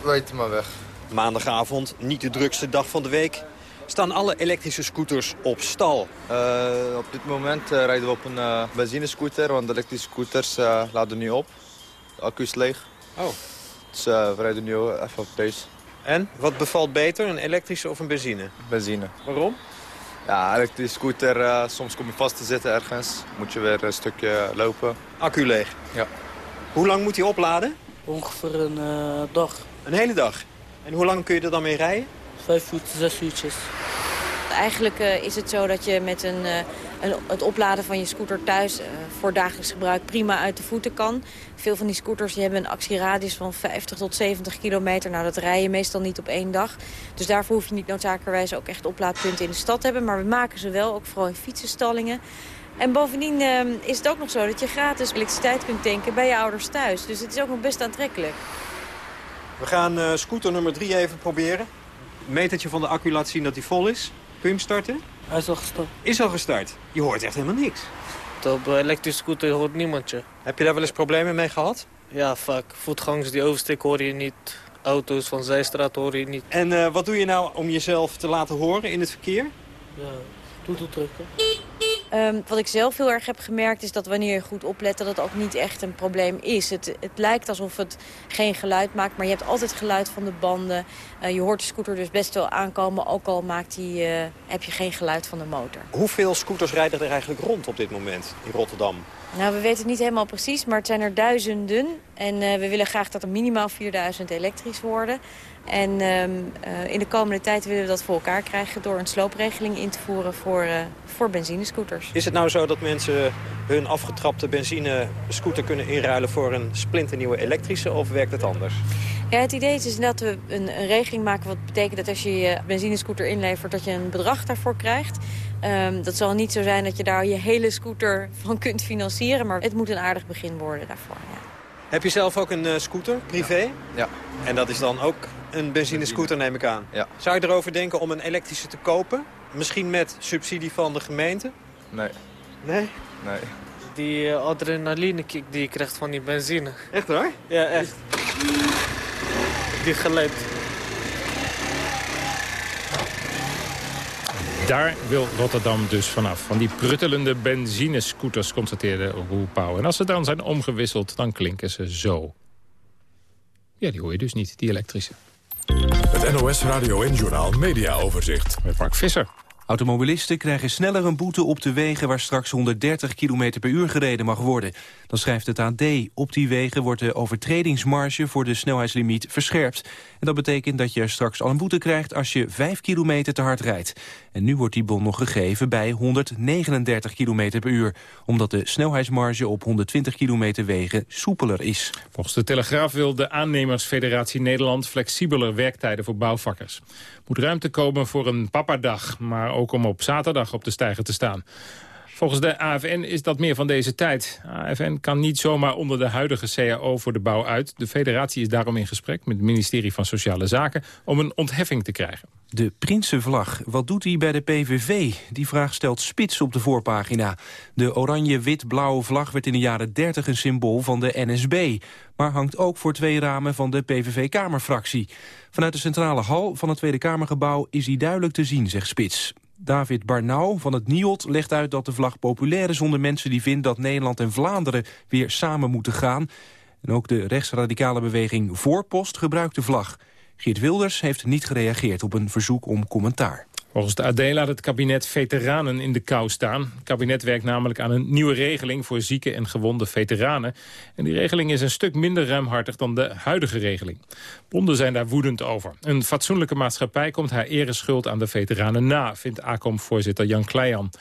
Weet maar weg. Maandagavond, niet de drukste dag van de week, staan alle elektrische scooters op stal. Uh, op dit moment uh, rijden we op een uh, benzinescooter, want de elektrische scooters laden nu op. De accu is leeg. Oh. Dus we rijden nu even op deze. En? Wat bevalt beter, een elektrische of een benzine? Benzine. Waarom? Ja, elektrische scooter, uh, soms kom je vast te zitten ergens. Moet je weer een stukje lopen. Accu leeg? Ja. Hoe lang moet hij opladen? Ongeveer een uh, dag. Een hele dag? En hoe lang kun je er dan mee rijden? Vijf uur, zes uurtjes. Eigenlijk uh, is het zo dat je met een, uh, een, het opladen van je scooter thuis uh, voor dagelijks gebruik prima uit de voeten kan. Veel van die scooters die hebben een actieradius van 50 tot 70 kilometer. Nou, dat rij je meestal niet op één dag. Dus daarvoor hoef je niet noodzakelijkerwijs ook echt oplaadpunten in de stad te hebben. Maar we maken ze wel, ook vooral in fietsenstallingen. En bovendien is het ook nog zo dat je gratis elektriciteit kunt tanken bij je ouders thuis. Dus het is ook nog best aantrekkelijk. We gaan scooter nummer 3 even proberen. Metertje van de accu laat zien dat hij vol is. Kun je hem starten? Hij is al gestart. Is al gestart? Je hoort echt helemaal niks. Op een elektrische scooter hoort niemand je. Heb je daar wel eens problemen mee gehad? Ja, vaak. Voetgangers die oversteken hoor je niet. Auto's van zijstraat hoor je niet. En uh, wat doe je nou om jezelf te laten horen in het verkeer? Ja, toetel drukken. Um, wat ik zelf heel erg heb gemerkt is dat wanneer je goed oplet... dat het ook niet echt een probleem is. Het, het lijkt alsof het geen geluid maakt, maar je hebt altijd geluid van de banden. Uh, je hoort de scooter dus best wel aankomen, ook al maakt die, uh, heb je geen geluid van de motor. Hoeveel scooters rijden er eigenlijk rond op dit moment in Rotterdam? Nou, we weten het niet helemaal precies, maar het zijn er duizenden. En uh, we willen graag dat er minimaal 4000 elektrisch worden. En um, uh, in de komende tijd willen we dat voor elkaar krijgen... door een sloopregeling in te voeren voor, uh, voor benzinescooters. Is het nou zo dat mensen hun afgetrapte benzinescooter kunnen inruilen... voor een splinternieuwe elektrische of werkt het anders? Ja, het idee is dus dat we een, een regeling maken... wat betekent dat als je je benzinescooter inlevert... dat je een bedrag daarvoor krijgt. Um, dat zal niet zo zijn dat je daar je hele scooter van kunt financieren... maar het moet een aardig begin worden daarvoor, ja. Heb je zelf ook een uh, scooter, privé? Ja. ja. En dat is dan ook een benzinescooter, neem ik aan? Ja. Zou je erover denken om een elektrische te kopen? Misschien met subsidie van de gemeente? Nee. Nee? Nee. Die uh, adrenaline kick die je krijgt van die benzine. Echt waar? Ja, echt. Die geluid. Daar wil Rotterdam dus vanaf. Van die pruttelende benzinescooters, constateerde Roel Pauw. En als ze dan zijn omgewisseld, dan klinken ze zo. Ja, die hoor je dus niet, die elektrische. Het NOS Radio en Journal Media Overzicht. Met Mark Visser. Automobilisten krijgen sneller een boete op de wegen waar straks 130 km per uur gereden mag worden. Dan schrijft het AD. Op die wegen wordt de overtredingsmarge voor de snelheidslimiet verscherpt. En dat betekent dat je straks al een boete krijgt als je 5 km te hard rijdt. En nu wordt die bon nog gegeven bij 139 km per uur. Omdat de snelheidsmarge op 120 km wegen soepeler is. Volgens de Telegraaf wil de aannemersfederatie Nederland flexibeler werktijden voor bouwvakkers. moet ruimte komen voor een papadag, maar ook om op zaterdag op de stijger te staan. Volgens de AFN is dat meer van deze tijd. AFN kan niet zomaar onder de huidige CAO voor de bouw uit. De federatie is daarom in gesprek met het ministerie van Sociale Zaken... om een ontheffing te krijgen. De Prinsenvlag, wat doet hij bij de PVV? Die vraag stelt Spits op de voorpagina. De oranje-wit-blauwe vlag werd in de jaren 30 een symbool van de NSB... maar hangt ook voor twee ramen van de PVV-kamerfractie. Vanuit de centrale hal van het Tweede Kamergebouw is hij duidelijk te zien, zegt Spits. David Barnau van het NIOT legt uit dat de vlag populair is onder mensen die vinden dat Nederland en Vlaanderen weer samen moeten gaan. En ook de rechtsradicale beweging Voorpost gebruikt de vlag. Geert Wilders heeft niet gereageerd op een verzoek om commentaar. Volgens de AD laat het kabinet veteranen in de kou staan. Het kabinet werkt namelijk aan een nieuwe regeling voor zieke en gewonde veteranen. En die regeling is een stuk minder ruimhartig dan de huidige regeling. Bonden zijn daar woedend over. Een fatsoenlijke maatschappij komt haar ereschuld aan de veteranen na, vindt ACOM-voorzitter Jan Kleijan.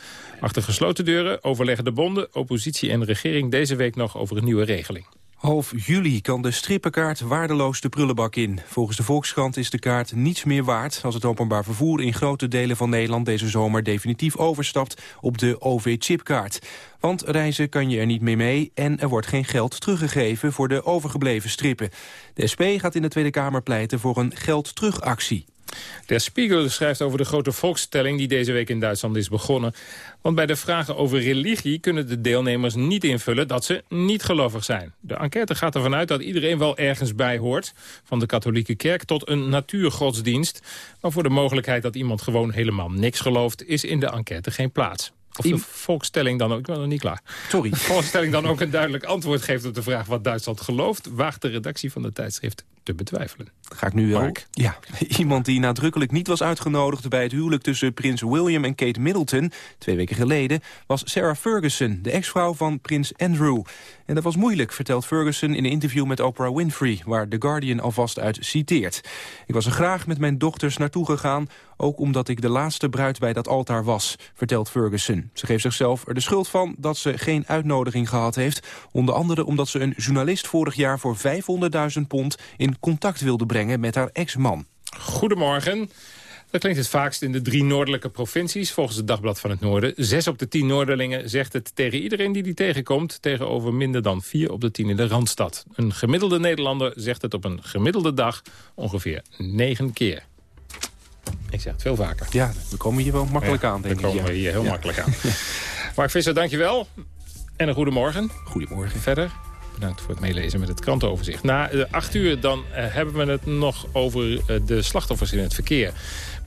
Achter gesloten deuren overleggen de bonden, oppositie en regering deze week nog over een nieuwe regeling. Half juli kan de strippenkaart waardeloos de prullenbak in. Volgens de Volkskrant is de kaart niets meer waard... als het openbaar vervoer in grote delen van Nederland deze zomer definitief overstapt op de OV-chipkaart. Want reizen kan je er niet meer mee en er wordt geen geld teruggegeven voor de overgebleven strippen. De SP gaat in de Tweede Kamer pleiten voor een geld-terugactie. Der Spiegel schrijft over de grote volkstelling die deze week in Duitsland is begonnen. Want bij de vragen over religie kunnen de deelnemers niet invullen dat ze niet gelovig zijn. De enquête gaat ervan uit dat iedereen wel ergens bij hoort. Van de katholieke kerk tot een natuurgodsdienst. Maar voor de mogelijkheid dat iemand gewoon helemaal niks gelooft... is in de enquête geen plaats. Of de volkstelling dan ook, ik ben nog niet klaar. Sorry. De volkstelling dan ook een duidelijk antwoord geeft op de vraag wat Duitsland gelooft... waagt de redactie van de tijdschrift te betwijfelen. Ga ik nu wel. Ja, iemand die nadrukkelijk niet was uitgenodigd bij het huwelijk tussen prins William en Kate Middleton, twee weken geleden, was Sarah Ferguson, de ex-vrouw van prins Andrew. En dat was moeilijk, vertelt Ferguson in een interview met Oprah Winfrey, waar The Guardian alvast uit citeert. Ik was er graag met mijn dochters naartoe gegaan, ook omdat ik de laatste bruid bij dat altaar was, vertelt Ferguson. Ze geeft zichzelf er de schuld van dat ze geen uitnodiging gehad heeft, onder andere omdat ze een journalist vorig jaar voor 500.000 pond in contact wilde brengen met haar ex-man. Goedemorgen. Dat klinkt het vaakst in de drie noordelijke provincies, volgens het Dagblad van het Noorden. Zes op de tien Noorderlingen zegt het tegen iedereen die die tegenkomt... tegenover minder dan vier op de tien in de Randstad. Een gemiddelde Nederlander zegt het op een gemiddelde dag ongeveer negen keer. Ik zeg het veel vaker. Ja, we komen hier wel makkelijk aan, denk ik. We komen hier heel makkelijk aan. Mark Visser, dankjewel. En een goedemorgen. Goedemorgen. Verder. Bedankt voor het meelezen met het krantenoverzicht. Na uh, acht uur dan uh, hebben we het nog over uh, de slachtoffers in het verkeer.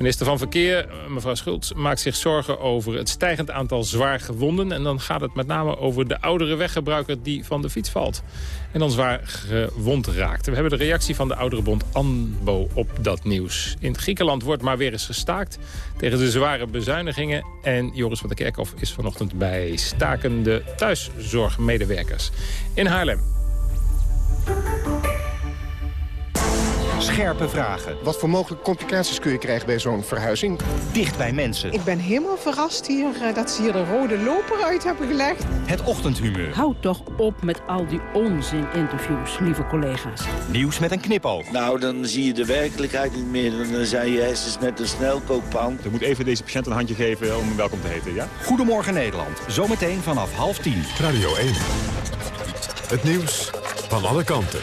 Minister van Verkeer, mevrouw Schultz, maakt zich zorgen over het stijgend aantal zwaar gewonden. En dan gaat het met name over de oudere weggebruiker die van de fiets valt. En dan zwaar gewond raakt. We hebben de reactie van de ouderenbond ANBO op dat nieuws. In Griekenland wordt maar weer eens gestaakt tegen de zware bezuinigingen. En Joris van der Kerkhof is vanochtend bij stakende thuiszorgmedewerkers in Haarlem. Scherpe vragen. Wat voor mogelijke complicaties kun je krijgen bij zo'n verhuizing? Dicht bij mensen. Ik ben helemaal verrast hier uh, dat ze hier de rode loper uit hebben gelegd. Het ochtendhumeur. Houd toch op met al die onzin-interviews, lieve collega's. Nieuws met een knipoog. Nou, dan zie je de werkelijkheid niet meer. Dan zijn je hersens net een snelkookpan. Je moet even deze patiënt een handje geven om hem welkom te heten, ja? Goedemorgen Nederland. Zometeen vanaf half tien. Radio 1. Het nieuws van alle kanten.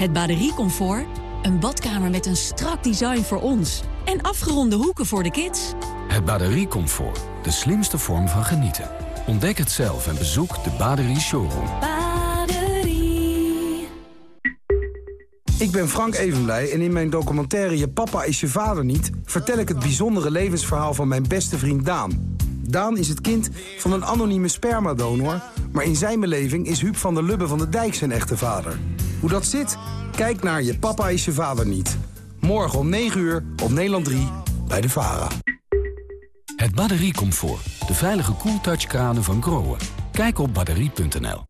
Het batteriecomfort, een badkamer met een strak design voor ons. En afgeronde hoeken voor de kids. Het batteriecomfort, de slimste vorm van genieten. Ontdek het zelf en bezoek de Baderie Showroom. Baderie. Ik ben Frank Evenblij en in mijn documentaire Je papa is je vader niet... vertel ik het bijzondere levensverhaal van mijn beste vriend Daan. Daan is het kind van een anonieme spermadonor... maar in zijn beleving is Huub van der Lubbe van de Dijk zijn echte vader. Hoe dat zit? Kijk naar Je papa is je vader niet. Morgen om 9 uur op Nederland 3 bij de VARA. Het batteriecomfort. De veilige Cooltouch kranen van Groen. Kijk op batterie.nl.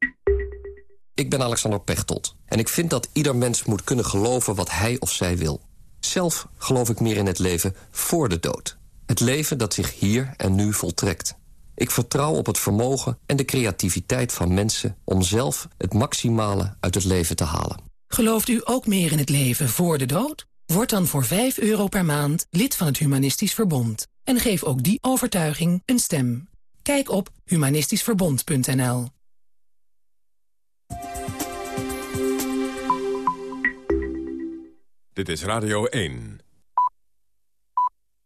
Ik ben Alexander Pechtold en ik vind dat ieder mens moet kunnen geloven wat hij of zij wil. Zelf geloof ik meer in het leven voor de dood. Het leven dat zich hier en nu voltrekt. Ik vertrouw op het vermogen en de creativiteit van mensen... om zelf het maximale uit het leven te halen. Gelooft u ook meer in het leven voor de dood? Word dan voor 5 euro per maand lid van het Humanistisch Verbond. En geef ook die overtuiging een stem. Kijk op humanistischverbond.nl Dit is Radio 1.